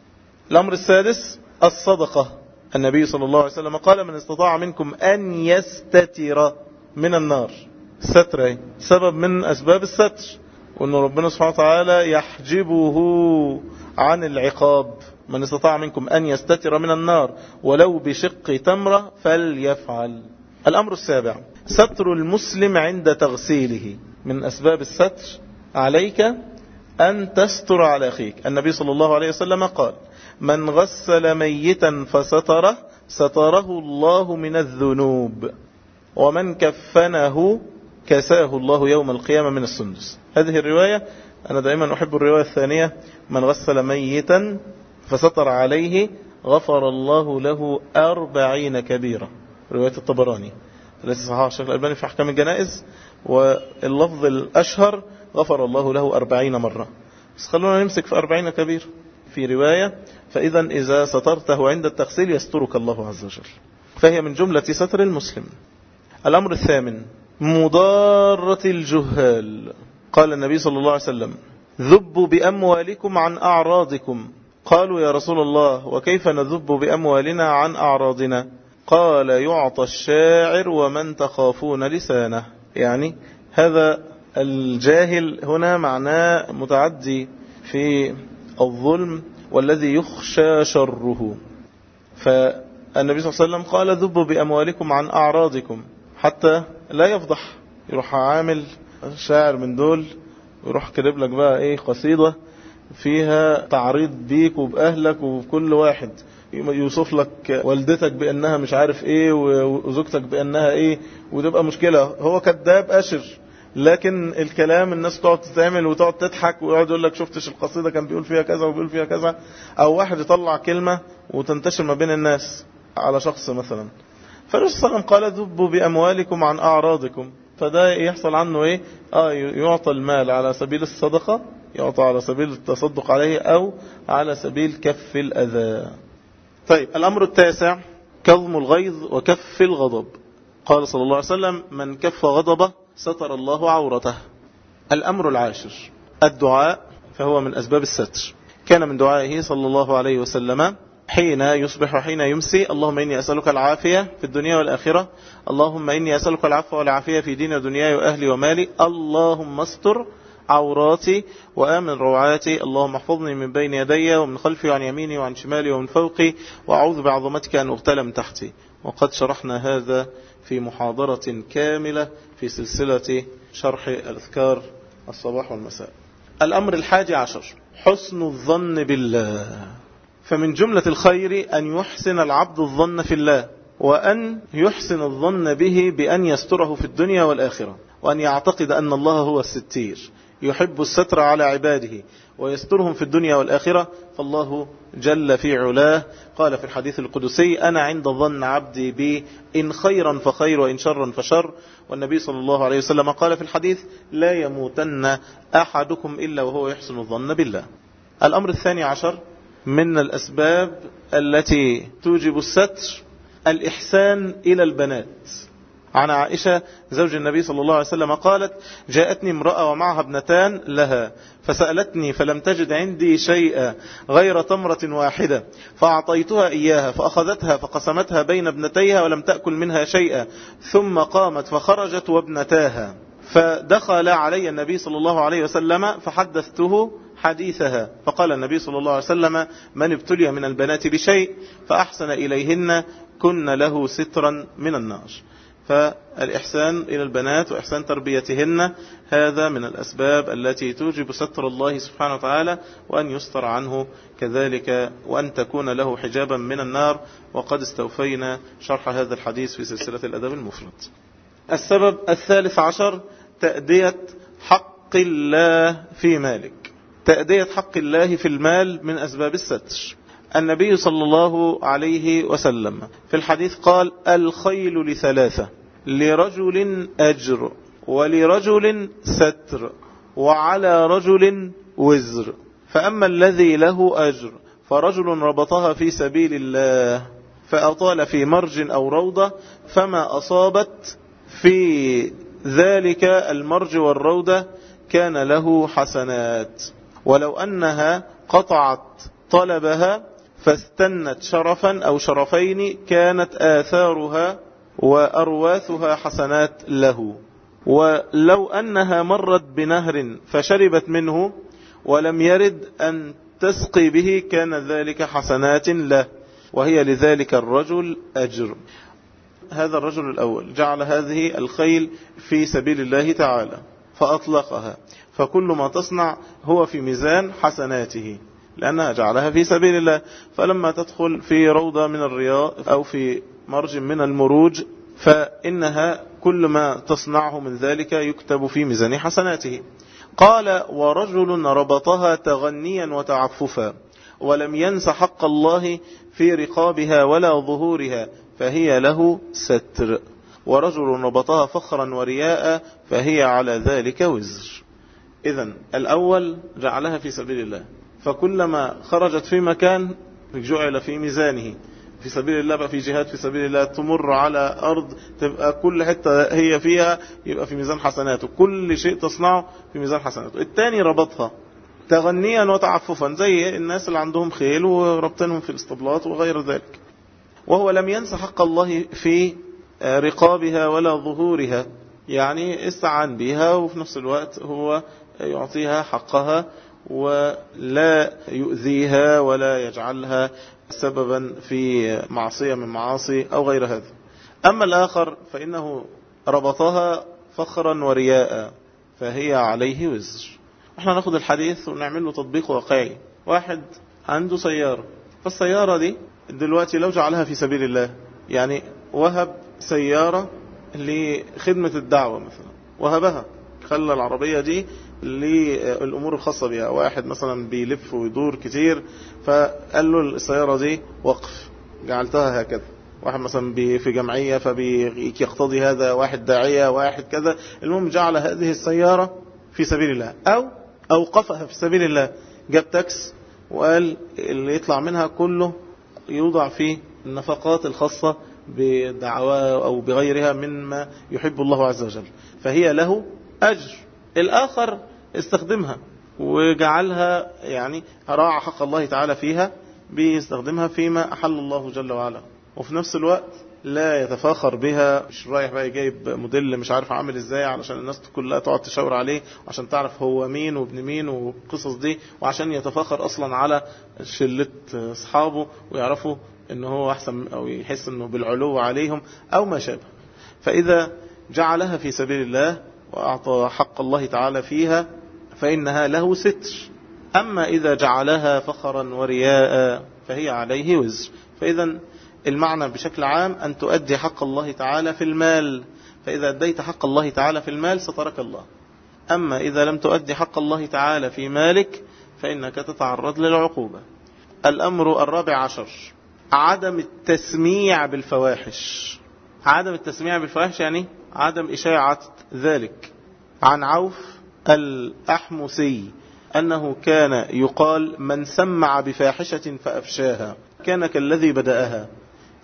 الأمر السادس الصدقة. النبي صلى الله عليه وسلم قال من استطاع منكم أن يستتر من النار. ستر سبب من أسباب الستر. وأن ربنا سبحانه وتعالى يحجبه عن العقاب. من استطاع منكم أن يستتر من النار ولو بشق تمرة فليفعل. الأمر السابع. ستر المسلم عند تغسيله. من أسباب الستر عليك أن تستر على أخيك. النبي صلى الله عليه وسلم قال من غسل ميتا فستره ستره الله من الذنوب. ومن كفنه كساه الله يوم القيامة من السندس. هذه الرواية أنا دائما أحب الرواية الثانية من غسل ميتا فستر عليه غفر الله له أربعين كبيرة رواية الطبراني. ليس صحيح الشيخ الألباني في أحكام الجنائز واللفظ الأشهر غفر الله له أربعين مرة. بس خلونا نمسك في أربعين كبيرة في رواية فإذا إذا سترته عند التغسيل يسترك الله عز وجل. فهي من جملة ستر المسلم. الأمر الثامن مضارة الجهال. قال النبي صلى الله عليه وسلم ذبوا بأموالكم عن أعراضكم. قالوا يا رسول الله وكيف نذب بأموالنا عن أعراضنا؟ قال يعطى الشاعر ومن تخافون لسانه. يعني هذا الجاهل هنا معناه متعدي في الظلم والذي يخشى شره. فالنبي صلى الله عليه وسلم قال ذبوا بأموالكم عن أعراضكم. حتى لا يفضح. يروح عامل شاعر من دول ويروح كتب لك بقى إيه قصيدة فيها تعريض بيك وبأهلك وبكل واحد. يوصف لك والدتك بأنها مش عارف إيه وزوجتك بأنها إيه وتبقى مشكلة. هو كذاب أشر. لكن الكلام الناس تقعد تتعمل وتقعد تضحك ويقعد يقول لك شفتش القصيدة كان بيقول فيها كذا وبيقول فيها كذا. أو واحد يطلع كلمة وتنتشر ما بين الناس على شخص مثلا. فالرسول صلى الله عليه وسلم قال ذبوا بأموالكم عن أعراضكم. فده يحصل عنه إيه؟ آه يعطى المال على سبيل الصدقة يعطى على سبيل التصدق عليه أو على سبيل كف الأذى. طيب الأمر التاسع كظم الغيظ وكف الغضب. قال صلى الله عليه وسلم من كف غضبه ستر الله عورته. الأمر العاشر الدعاء فهو من أسباب الستر. كان من دعائه صلى الله عليه وسلم حين يصبح وحين يمسي اللهم إني أسألك العافية في الدنيا والآخرة. اللهم إني أسألك العفو والعافية في دين ودنياي وأهلي ومالي. اللهم استر عوراتي وآمن روعاتي اللهم احفظني من بين يدي ومن خلفي وعن يميني وعن شمالي ومن فوقي وأعوذ بعظمتك أن أغتال من تحتي. وقد شرحنا هذا في محاضرة كاملة في سلسلة شرح الأذكار الصباح والمساء. الأمر الحادي عشر حسن الظن بالله. فمن جملة الخير أن يحسن العبد الظن في الله وأن يحسن الظن به بأن يستره في الدنيا والآخرة وأن يعتقد أن الله هو الستير. يحب الستر على عباده ويسترهم في الدنيا والآخرة. فالله جل في علاه. قال في الحديث القدسي أنا عند ظن عبدي بي إن خيرا فخير وإن شرا فشر. والنبي صلى الله عليه وسلم قال في الحديث لا يموتن أحدكم إلا وهو يحسن الظن بالله. الأمر الثاني عشر من الأسباب التي توجب الستر الإحسان إلى البنات. عن عائشة زوج النبي صلى الله عليه وسلم قالت جاءتني امرأة ومعها ابنتان لها فسألتني فلم تجد عندي شيئا غير تمرة واحدة فأعطيتها إياها فأخذتها فقسمتها بين ابنتيها ولم تأكل منها شيئا ثم قامت فخرجت وابنتاها. فدخل علي النبي صلى الله عليه وسلم فحدثته حديثها فقال النبي صلى الله عليه وسلم من ابتلي من البنات بشيء فأحسن إليهن كن له سترا من النار. فالإحسان إلى البنات وإحسان تربيتهن هذا من الأسباب التي توجب ستر الله سبحانه وتعالى وأن يستر عنه كذلك وأن تكون له حجابا من النار. وقد استوفينا شرح هذا الحديث في سلسلة الأدب المفرد. السبب الثالث عشر تأدية حق الله في مالك. تأدية حق الله في المال من أسباب الستر. النبي صلى الله عليه وسلم. في الحديث قال الخيل لثلاثة لرجل أجر ولرجل ستر وعلى رجل وزر. فأما الذي له أجر فرجل ربطها في سبيل الله فأطال في مرج أو روضة فما أصابت في ذلك المرج والروضة كان له حسنات. ولو أنها قطعت طلبها فاستنت شرفا أو شرفين كانت آثارها وأرواثها حسنات له. ولو أنها مرت بنهر فشربت منه ولم يرد أن تسقي به كان ذلك حسنات له. وهي لذلك الرجل أجر. هذا الرجل الأول جعل هذه الخيل في سبيل الله تعالى فأطلقها. فكل ما تصنع هو في ميزان حسناته. لأنها جعلها في سبيل الله. فلما تدخل في روضة من الرياض أو في مرج من المروج فإنها كل ما تصنعه من ذلك يكتب في ميزان حسناته. قال ورجل ربطها تغنيا وتعففا ولم ينس حق الله في رقابها ولا ظهورها فهي له ستر. ورجل ربطها فخرا ورياء فهي على ذلك وزر. إذا الأول جعلها في سبيل الله. فكلما خرجت في مكان جعل في ميزانه. في سبيل الله بقى في جهاد في سبيل الله تمر على أرض تبقى كل حتة هي فيها يبقى في ميزان حسناته. كل شيء تصنعه في ميزان حسناته. الثاني ربطها تغنيا وتعففا زي الناس اللي عندهم خيل وربطنهم في الاسطبلات وغير ذلك. وهو لم ينس حق الله في رقابها ولا ظهورها. يعني استعان بها وفي نفس الوقت هو يعطيها حقها. ولا يؤذيها ولا يجعلها سببا في معصية من معاصي أو غير هذا. أما الآخر فإنه ربطها فخرا ورياء فهي عليه وزر. إحنا ناخد الحديث ونعمل له تطبيق واقعي. واحد عنده سيارة. فالسيارة دي دلوقتي لو جعلها في سبيل الله يعني وهب سيارة لخدمة الدعوة مثلا. وهبها. خلى العربية دي للأمور الخاصة بها. واحد مثلا بيلف ويدور كتير فقال له السيارة دي وقف. جعلتها هكذا. واحد مثلا في جمعية فبيقتضي هذا واحد داعية واحد كذا. المهم جعل هذه السيارة في سبيل الله أو أوقفها في سبيل الله. جاب تاكس وقال اللي يطلع منها كله يوضع في النفقات الخاصة بدعواه أو بغيرها مما يحب الله عز وجل. فهي له أجر. الآخر استخدمها وجعلها يعني راعى حق الله تعالى فيها بيستخدمها فيما أحل الله جل وعلا. وفي نفس الوقت لا يتفاخر بها مش رايح بقى جايب موديل مش عارف عامل إزاي علشان الناس كلها تقعد تشاور عليه عشان تعرف هو مين وابن مين والقصص دي وعشان يتفاخر أصلا على شلة أصحابه ويعرفوا إن هو أحسن أو يحس إنه بالعلو عليهم أو ما شابه. فإذا جعلها في سبيل الله وأعطى حق الله تعالى فيها فإنها له ستر. أما إذا جعلها فخرا ورياء فهي عليه وزر. فاذا المعنى بشكل عام أن تؤدي حق الله تعالى في المال. فإذا أديت حق الله تعالى في المال سترك الله. أما إذا لم تؤدي حق الله تعالى في مالك فإنك تتعرض للعقوبة. الأمر الرابع عشر. عدم التسميع بالفواحش. عدم التسميع بالفواحش يعني عدم إشاعة ذلك. عن عوف الأحمسي أنه كان يقال من سمع بفاحشة فأفشاها. كان كالذي بدأها.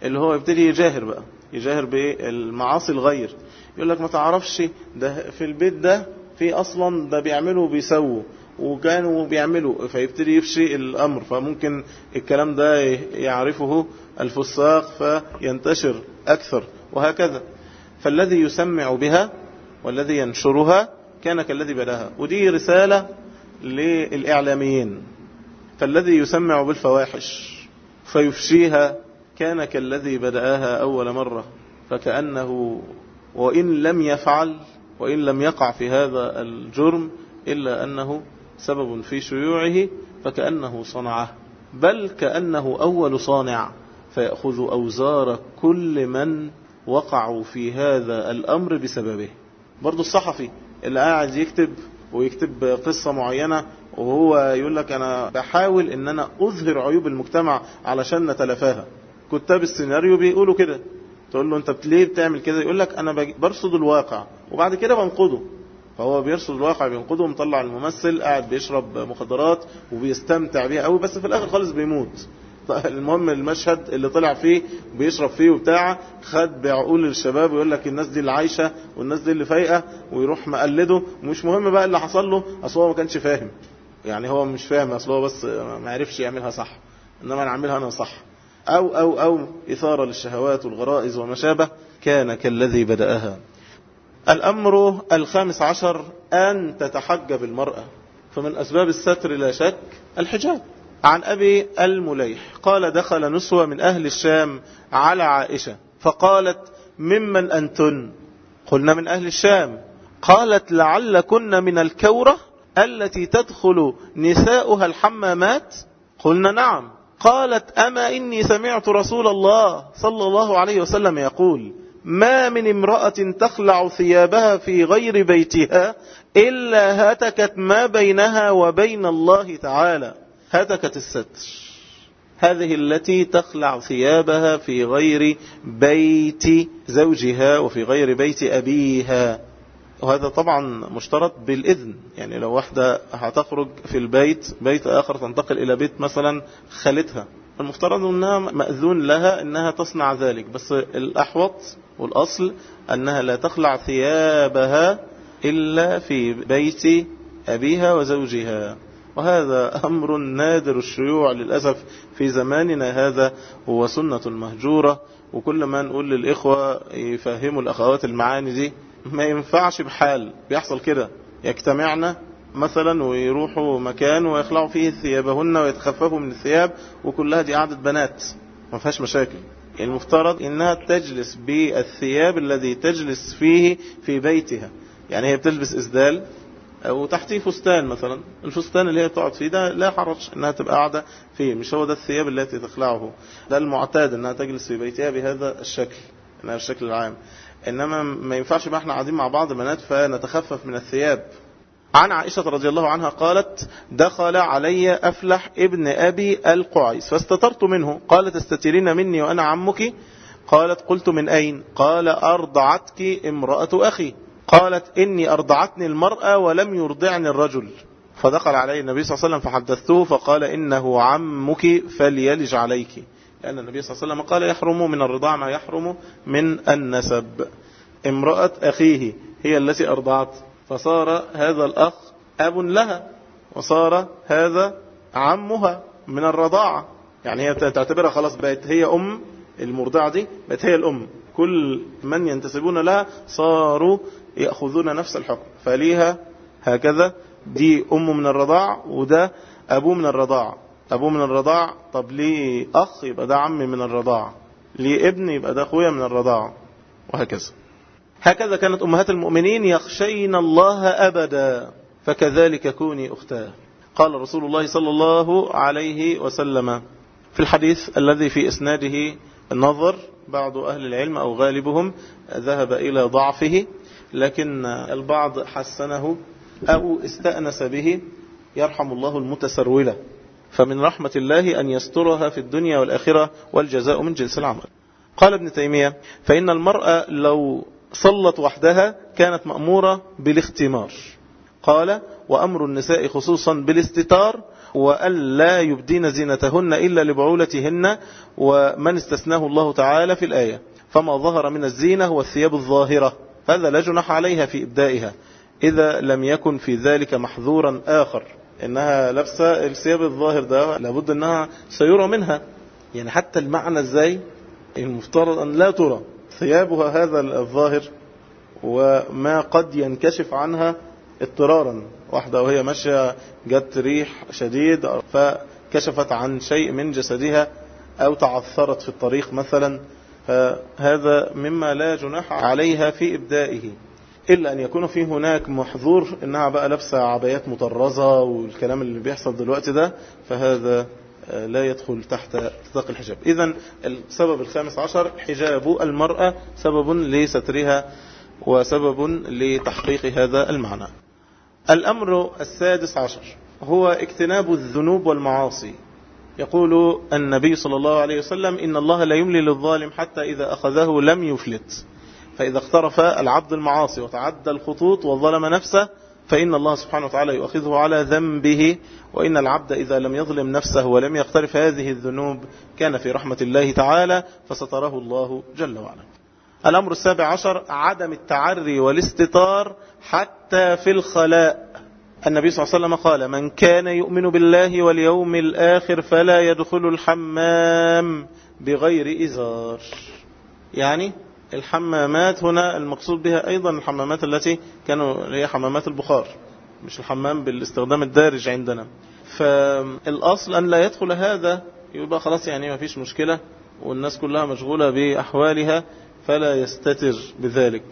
اللي هو يبتدي يجاهر بقى. يجاهر بالمعاصي الغير. يقول لك ما تعرفش ده في البيت ده في أصلا ده بيعملوا وبيسووا. وكانوا بيعملوا. فيبتدي يفشي الأمر. فممكن الكلام ده يعرفه الفساق فينتشر أكثر. وهكذا. فالذي يسمع بها والذي ينشرها كان كالذي بداها ودي رسالة للإعلاميين. فالذي يسمع بالفواحش فيفشيها كان كالذي بدأها أول مرة. فكأنه وإن لم يفعل وإن لم يقع في هذا الجرم إلا أنه سبب في شيوعه فكأنه صنعه. بل كأنه أول صانع فيأخذ أوزار كل من وقعوا في هذا الأمر بسببه. برضو الصحفي اللي قاعد يكتب ويكتب قصة معينة وهو يقول لك أنا بحاول أن أنا أظهر عيوب المجتمع علشان نتلفاها كتاب السيناريو بيقولوا كده. تقول له أنت ليه بتعمل كده؟ يقول لك أنا برصد الواقع وبعد كده بنقده. فهو بيرصد الواقع بينقده ومطلع الممثل قاعد بيشرب مخدرات وبيستمتع بيها قوي بس في الآخر خالص بيموت. المهم المشهد اللي طلع فيه بيشرب فيه وبتاع خد بعقول الشباب ويقول لك الناس دي اللي عايشة والناس دي اللي فايقة ويروح مقلده. ومش مهم بقى اللي حصل له أصل هو ما كانش فاهم. يعني هو مش فاهم أصل هو بس ما عرفش يعملها صح. إنما أنا اعملها أنا صح. أو أو أو إثارة للشهوات والغرائز وما شابه كان كالذي بدأها. الأمر الخامس عشر أن تتحجب المرأة. فمن أسباب الستر لا شك الحجاب. عن أبي المليح قال دخل نسوة من أهل الشام على عائشة فقالت ممن أنتن؟ قلنا من أهل الشام. قالت لعلكن من الكورة التي تدخل نساؤها الحمامات؟ قلنا نعم. قالت أما إني سمعت رسول الله صلى الله عليه وسلم يقول ما من امرأة تخلع ثيابها في غير بيتها إلا هتكت ما بينها وبين الله تعالى. هتكت الستر. هذه التي تخلع ثيابها في غير بيت زوجها وفي غير بيت أبيها. وهذا طبعا مشترط بالإذن. يعني لو واحدة هتخرج في البيت بيت آخر تنتقل إلى بيت مثلا خالتها. المفترض أنها مأذون لها أنها تصنع ذلك. بس الأحوط والأصل أنها لا تخلع ثيابها إلا في بيت أبيها وزوجها. وهذا أمر نادر الشيوع للأسف في زماننا هذا هو سنة مهجورة وكل ما نقول للإخوة يفهموا الأخوات المعاني دي ما ينفعش بحال بيحصل كده. يجتمعنا مثلا ويروحوا مكان ويخلعوا فيه ثيابهن ويتخففوا من الثياب وكلها دي قعدة بنات ما فيهاش مشاكل. المفترض إنها تجلس بالثياب الذي تجلس فيه في بيتها. يعني هي بتلبس إسدال وتحتيه فستان مثلا. الفستان اللي هي تقعد فيه ده لا حرج إنها تبقى قاعدة فيه مش هو ده الثياب التي تخلعه. ده المعتاد إنها تجلس في بيتها بهذا الشكل إنها الشكل العام. إنما ما ينفعش بقى إحنا قاعدين مع بعض بنات فنتخفف من الثياب. عن عائشة رضي الله عنها قالت دخل علي أفلح ابن أبي القعيس فاستترت منه. قالت استترين مني وأنا عمك؟ قالت قلت من أين؟ قال أرضعتك امرأة أخي. قالت إني أرضعتني المرأة ولم يرضعني الرجل. فدخل علي النبي صلى الله عليه وسلم فحدثته فقال إنه عمك فليلج عليك. لأن النبي صلى الله عليه وسلم قال يحرم من الرضاع ما يحرم من النسب. امرأة أخيه هي التي أرضعت. فصار هذا الأخ أب لها وصار هذا عمها من الرضاعة يعني هي تعتبرها خلاص بقت هي أم المرضعة دي بقت هي الأم. كل من ينتسبون لها صاروا يأخذون نفس الحكم. فليها هكذا دي أم من الرضاع وده أبوه من الرضاع. أبوه من الرضاع طب ليه أخ يبقى ده عمي من الرضاع؟ ليه ابن يبقى ده أخويا من الرضاع؟ وهكذا. هكذا كانت أمهات المؤمنين يخشين الله أبدا فكذلك كوني أختاه. قال رسول الله صلى الله عليه وسلم في الحديث الذي في إسناده النظر بعض أهل العلم أو غالبهم ذهب إلى ضعفه لكن البعض حسنه أو استأنس به يرحم الله المتسرولة. فمن رحمة الله أن يسترها في الدنيا والآخرة والجزاء من جنس العمل. قال ابن تيمية فإن المرأة لو صلت وحدها كانت مأمورة بالاختمار. قال وأمر النساء خصوصا بالاستتار وألا يبدين زينتهن إلا لبعولتهن ومن استثناه الله تعالى في الآية. فما ظهر من الزينة هو الثياب الظاهرة. هذا لا جناح عليها في إبدائها إذا لم يكن في ذلك محذورا آخر. إنها لابسة الثياب الظاهر ده لابد أنها سيرى منها. يعني حتى المعنى إزاي؟ المفترض أن لا ترى. ثيابها هذا الظاهر وما قد ينكشف عنها اضطرارا. واحدة وهي ماشية جت ريح شديد فكشفت عن شيء من جسدها أو تعثرت في الطريق مثلا. فهذا مما لا جناح عليها في إبدائه إلا أن يكون في هناك محظور إنها بقى لابسة عبايات مطرزة والكلام اللي بيحصل دلوقتي ده فهذا لا يدخل تحت اتفاق الحجاب. إذا السبب الخامس عشر حجاب المرأة سبب لسترها وسبب لتحقيق هذا المعنى. الأمر السادس عشر هو اجتناب الذنوب والمعاصي. يقول النبي صلى الله عليه وسلم إن الله لا يملي للظالم حتى إذا أخذه لم يفلت. فإذا اقترف العبد المعاصي وتعدى الخطوط وظلم نفسه فإن الله سبحانه وتعالى يؤخذه على ذنبه. وإن العبد إذا لم يظلم نفسه ولم يقترف هذه الذنوب كان في رحمة الله تعالى فستره الله جل وعلا. الأمر السابع عشر عدم التعري والاستطار حتى في الخلاء. النبي صلى الله عليه وسلم قال من كان يؤمن بالله واليوم الآخر فلا يدخل الحمام بغير إزار. يعني الحمامات هنا المقصود بها أيضا الحمامات التي كانوا هي حمامات البخار مش الحمام بالاستخدام الدارج عندنا. فالأصل أن لا يدخل هذا يبقى خلاص يعني ما فيش مشكلة والناس كلها مشغولة بأحوالها فلا يستتر بذلك.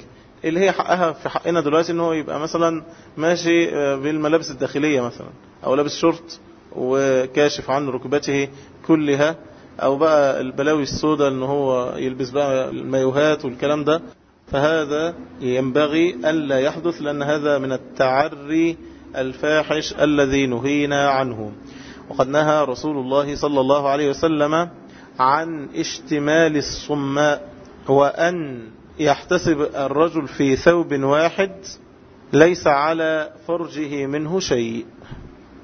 اللي هي حقها في حقنا دلوقتي إن هو يبقى مثلا ماشي بالملابس الداخلية مثلا أو لابس شورت وكاشف عن ركبته كلها أو بقى البلاوي السوداء إن هو يلبس بقى المايوهات والكلام ده. فهذا ينبغي ألا يحدث لأن هذا من التعري الفاحش الذي نهينا عنه. وقد نهى رسول الله صلى الله عليه وسلم عن اشتمال الصماء وأن يحتسب الرجل في ثوب واحد ليس على فرجه منه شيء.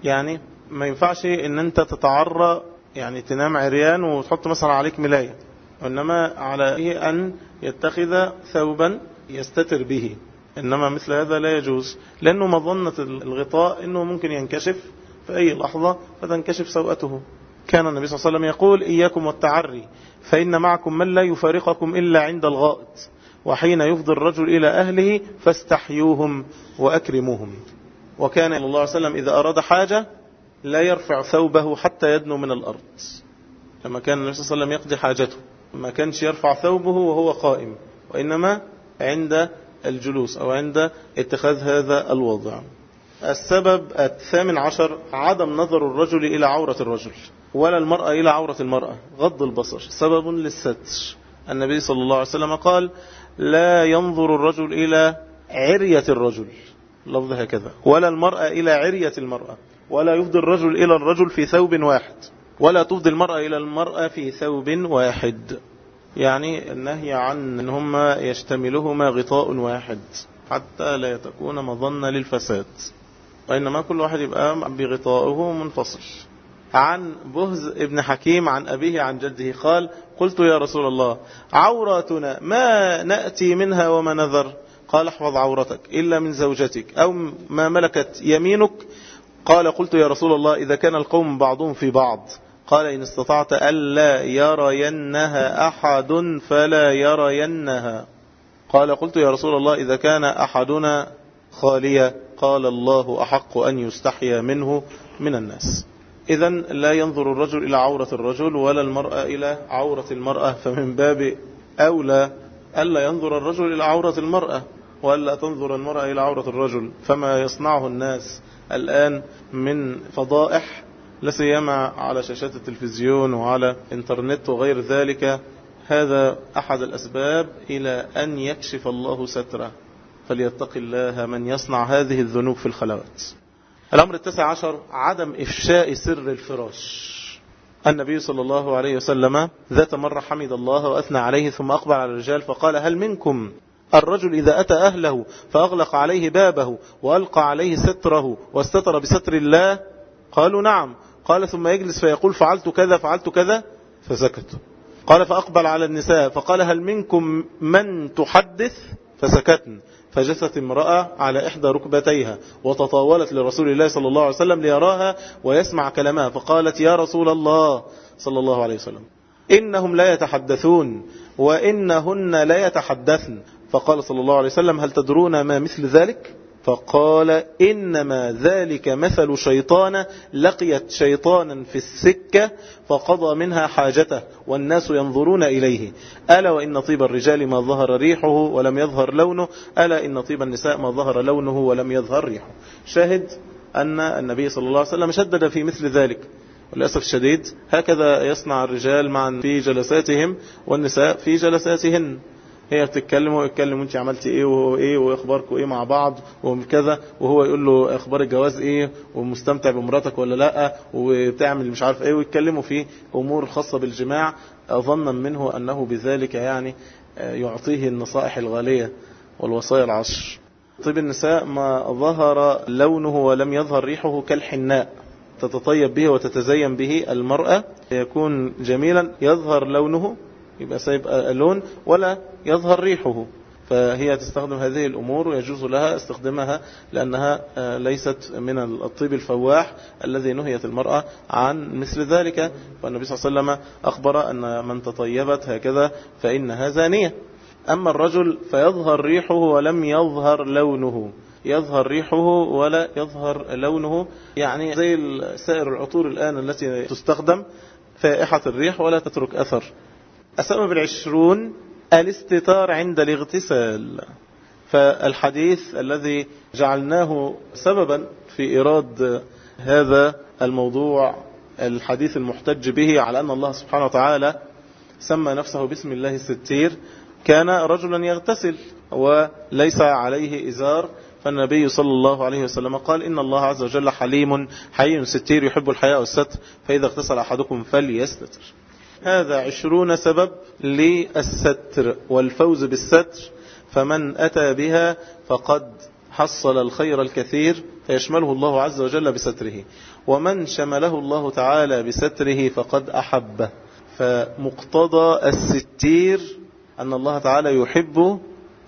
يعني ما ينفعش إن أنت تتعرى يعني تنام عريان وتحط مثلا عليك ملاية. وإنما عليه أن يتخذ ثوبا يستتر به. إنما مثل هذا لا يجوز. لأنه مظنة الغطاء أنه ممكن ينكشف في أي لحظة فتنكشف سوءته. كان النبي صلى الله عليه وسلم يقول إياكم والتعري فإن معكم من لا يفارقكم إلا عند الغائط. وحين يفضي الرجل إلى أهله فاستحيوهم وأكرموهم. وكان صلى الله عليه وسلم إذا أراد حاجة لا يرفع ثوبه حتى يدنو من الأرض. لما كان النبي صلى الله عليه وسلم يقضي حاجته. ما كانش يرفع ثوبه وهو قائم. وإنما عند الجلوس أو عند اتخاذ هذا الوضع. السبب الثامن عشر عدم نظر الرجل إلى عورة الرجل. ولا المرأة إلى عورة المرأة. غض البصر. سبب للستر. النبي صلى الله عليه وسلم قال لا ينظر الرجل إلى عرية الرجل. لفظ هكذا ولا المرأة إلى عرية المرأة. ولا يفضي الرجل إلى الرجل في ثوب واحد. ولا تفضي المرأة إلى المرأة في ثوب واحد. يعني النهي عن أن هما يشتملهما غطاء واحد. حتى لا تكون مظنة للفساد. وإنما كل واحد يبقى بغطائه منفصل. عن بهز ابن حكيم عن أبيه عن جده قال قلت يا رسول الله عوراتنا ما نأتي منها وما نذر قال احفظ عورتك إلا من زوجتك أو ما ملكت يمينك قال قلت يا رسول الله إذا كان القوم بعضهم في بعض قال إن استطعت ألا يرينها أحد فلا يرينها قال قلت يا رسول الله إذا كان أحدنا خاليا قال الله أحق أن يستحيا منه من الناس إذا لا ينظر الرجل إلى عورة الرجل ولا المرأة إلى عورة المرأة فمن باب أولى ألا ينظر الرجل إلى عورة المرأة وألا تنظر المرأة إلى عورة الرجل. فما يصنعه الناس الآن من فضائح لسيما على شاشات التلفزيون وعلى إنترنت وغير ذلك. هذا أحد الأسباب إلى أن يكشف الله ستره. فليتق الله من يصنع هذه الذنوب في الخلوات. الأمر التاسع عشر عدم إفشاء سر الفراش. النبي صلى الله عليه وسلم ذات مرة حمد الله وأثنى عليه ثم أقبل على الرجال فقال هل منكم؟ الرجل إذا أتى أهله فأغلق عليه بابه وألقى عليه ستره واستتر بستر الله؟ قالوا نعم. قال ثم يجلس فيقول فعلت كذا فعلت كذا؟ فسكت. قال فأقبل على النساء فقال هل منكم من تحدث؟ فسكتن. فجست امرأة على إحدى ركبتيها وتطاولت لرسول الله صلى الله عليه وسلم ليراها ويسمع كلامها فقالت يا رسول الله صلى الله عليه وسلم. إنهم لا يتحدثون وإنهن لا يتحدثن. فقال صلى الله عليه وسلم هل تدرون ما مثل ذلك؟ فقال إنما ذلك مثل شيطان لقيت شيطانا في السكة فقضى منها حاجته والناس ينظرون إليه. ألا وإن طيب الرجال ما ظهر ريحه ولم يظهر لونه؟ ألا إن طيب النساء ما ظهر لونه ولم يظهر ريحه؟ شاهد أن النبي صلى الله عليه وسلم شدد في مثل ذلك. وللأسف الشديد هكذا يصنع الرجال معا في جلساتهم والنساء في جلساتهن. هي بتتكلم وهو يتكلم وانت عملتي إيه وهو إيه واخباركم إيه مع بعض وكذا وهو يقول له أخبار الجواز إيه ومستمتع بمراتك ولا لأ وبتعمل مش عارف إيه ويتكلموا في امور خاصة بالجماع. ظنا منه انه بذلك يعني يعطيه النصائح الغالية والوصايا العشر. طيب النساء ما ظهر لونه ولم يظهر ريحه كالحناء. تتطيب به وتتزين به المرأة يكون جميلا. يظهر لونه يبقى سايب اللون ولا يظهر ريحه. فهي تستخدم هذه الأمور ويجوز لها استخدامها لأنها ليست من الطيب الفواح الذي نهيت المرأة عن مثل ذلك. فالنبي صلى الله عليه وسلم أخبر أن من تطيبت هكذا فإنها زانية. أما الرجل فيظهر ريحه ولم يظهر لونه. يظهر ريحه ولا يظهر لونه. يعني زي سائر العطور الآن التي تستخدم فائحة الريح ولا تترك أثر. السبب العشرون الاستتار عند الاغتسال. فالحديث الذي جعلناه سببا في إيراد هذا الموضوع الحديث المحتج به على أن الله سبحانه وتعالى سمى نفسه باسم الله الستير كان رجلا يغتسل وليس عليه إزار. فالنبي صلى الله عليه وسلم قال إن الله عز وجل حليم حيي ستير يحب الحياء والستر فإذا اغتسل أحدكم فليستتر. هذا عشرون سبب للستر والفوز بالستر فمن أتى بها فقد حصل الخير الكثير فيشمله الله عز وجل بستره. ومن شمله الله تعالى بستره فقد أحبه فمقتضى الستير أن الله تعالى يحب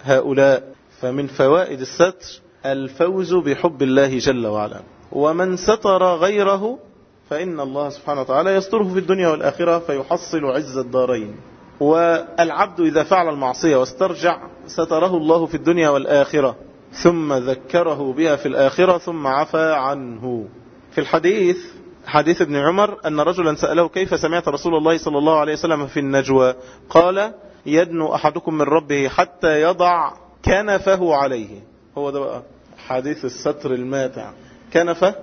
هؤلاء. فمن فوائد الستر الفوز بحب الله جل وعلا. ومن ستر غيره فإن الله سبحانه وتعالى يستره في الدنيا والآخرة فيحصل عز الدارين. والعبد إذا فعل المعصية واسترجع ستره الله في الدنيا والآخرة ثم ذكره بها في الآخرة ثم عفى عنه. في الحديث حديث ابن عمر أن رجلا سأله كيف سمعت رسول الله صلى الله عليه وسلم في النجوى؟ قال يدنو أحدكم من ربه حتى يضع كنفه عليه. هو ده بقى حديث الستر الماتع. كنفة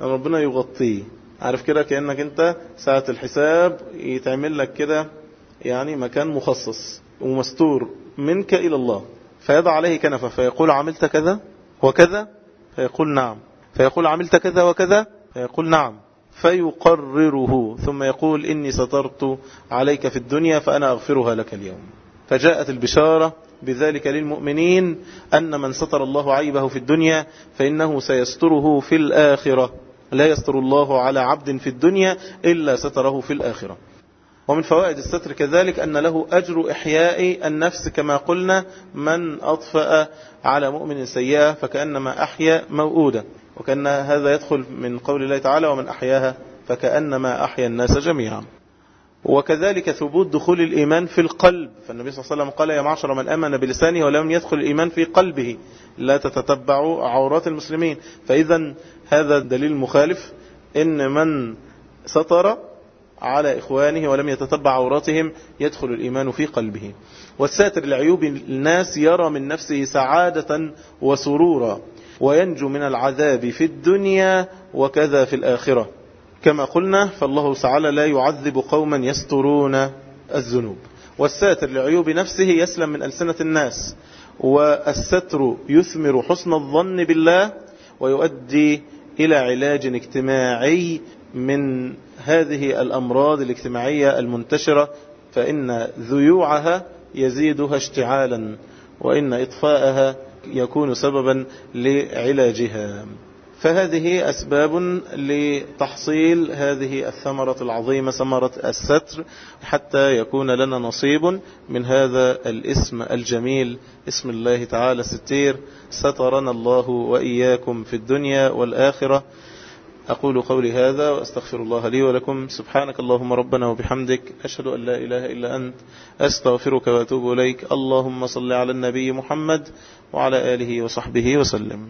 ربنا يغطيه. عارف كده كأنك انت ساعة الحساب يتعمل لك كده يعني مكان مخصص ومستور منك إلى الله. فيضع عليه كنفة فيقول عملت كذا وكذا فيقول نعم. فيقول عملت كذا وكذا فيقول نعم. فيقرره ثم يقول إني سترت عليك في الدنيا فأنا أغفرها لك اليوم. فجاءت البشارة بذلك للمؤمنين أن من ستر الله عيبه في الدنيا فإنه سيستره في الآخرة. لا يستر الله على عبد في الدنيا إلا ستره في الآخرة. ومن فوائد الستر كذلك أن له أجر إحياء النفس كما قلنا من أطفأ على مؤمن سيئة فكأنما أحيا موؤودة. وكأن هذا يدخل من قول الله تعالى ومن أحياها فكأنما أحيا الناس جميعا. وكذلك ثبوت دخول الإيمان في القلب. فالنبي صلى الله عليه وسلم قال يا معشر من أمن بلسانه ولم يدخل الإيمان في قلبه. لا تتتبعوا عورات المسلمين. فإذا هذا دليل مخالف إن من ستر على إخوانه ولم يتتبع عوراتهم يدخل الإيمان في قلبه. والساتر لعيوب الناس يرى من نفسه سعادة وسرورا وينجو من العذاب في الدنيا وكذا في الآخرة. كما قلنا فالله تعالى لا يعذب قوما يسترون الذنوب. والساتر لعيوب نفسه يسلم من ألسنة الناس والستر يثمر حسن الظن بالله ويؤدي إلى علاج اجتماعي من هذه الأمراض الاجتماعية المنتشرة فإن ذيوعها يزيدها اشتعالا وإن إطفاءها يكون سببا لعلاجها. فهذه أسباب لتحصيل هذه الثمرة العظيمة ثمرة الستر حتى يكون لنا نصيب من هذا الاسم الجميل اسم الله تعالى ستير. سترنا الله وإياكم في الدنيا والآخرة. أقول قولي هذا وأستغفر الله لي ولكم. سبحانك اللهم ربنا وبحمدك. أشهد أن لا إله إلا أنت. أستغفرك وأتوب إليك. اللهم صل على النبي محمد وعلى آله وصحبه وسلم.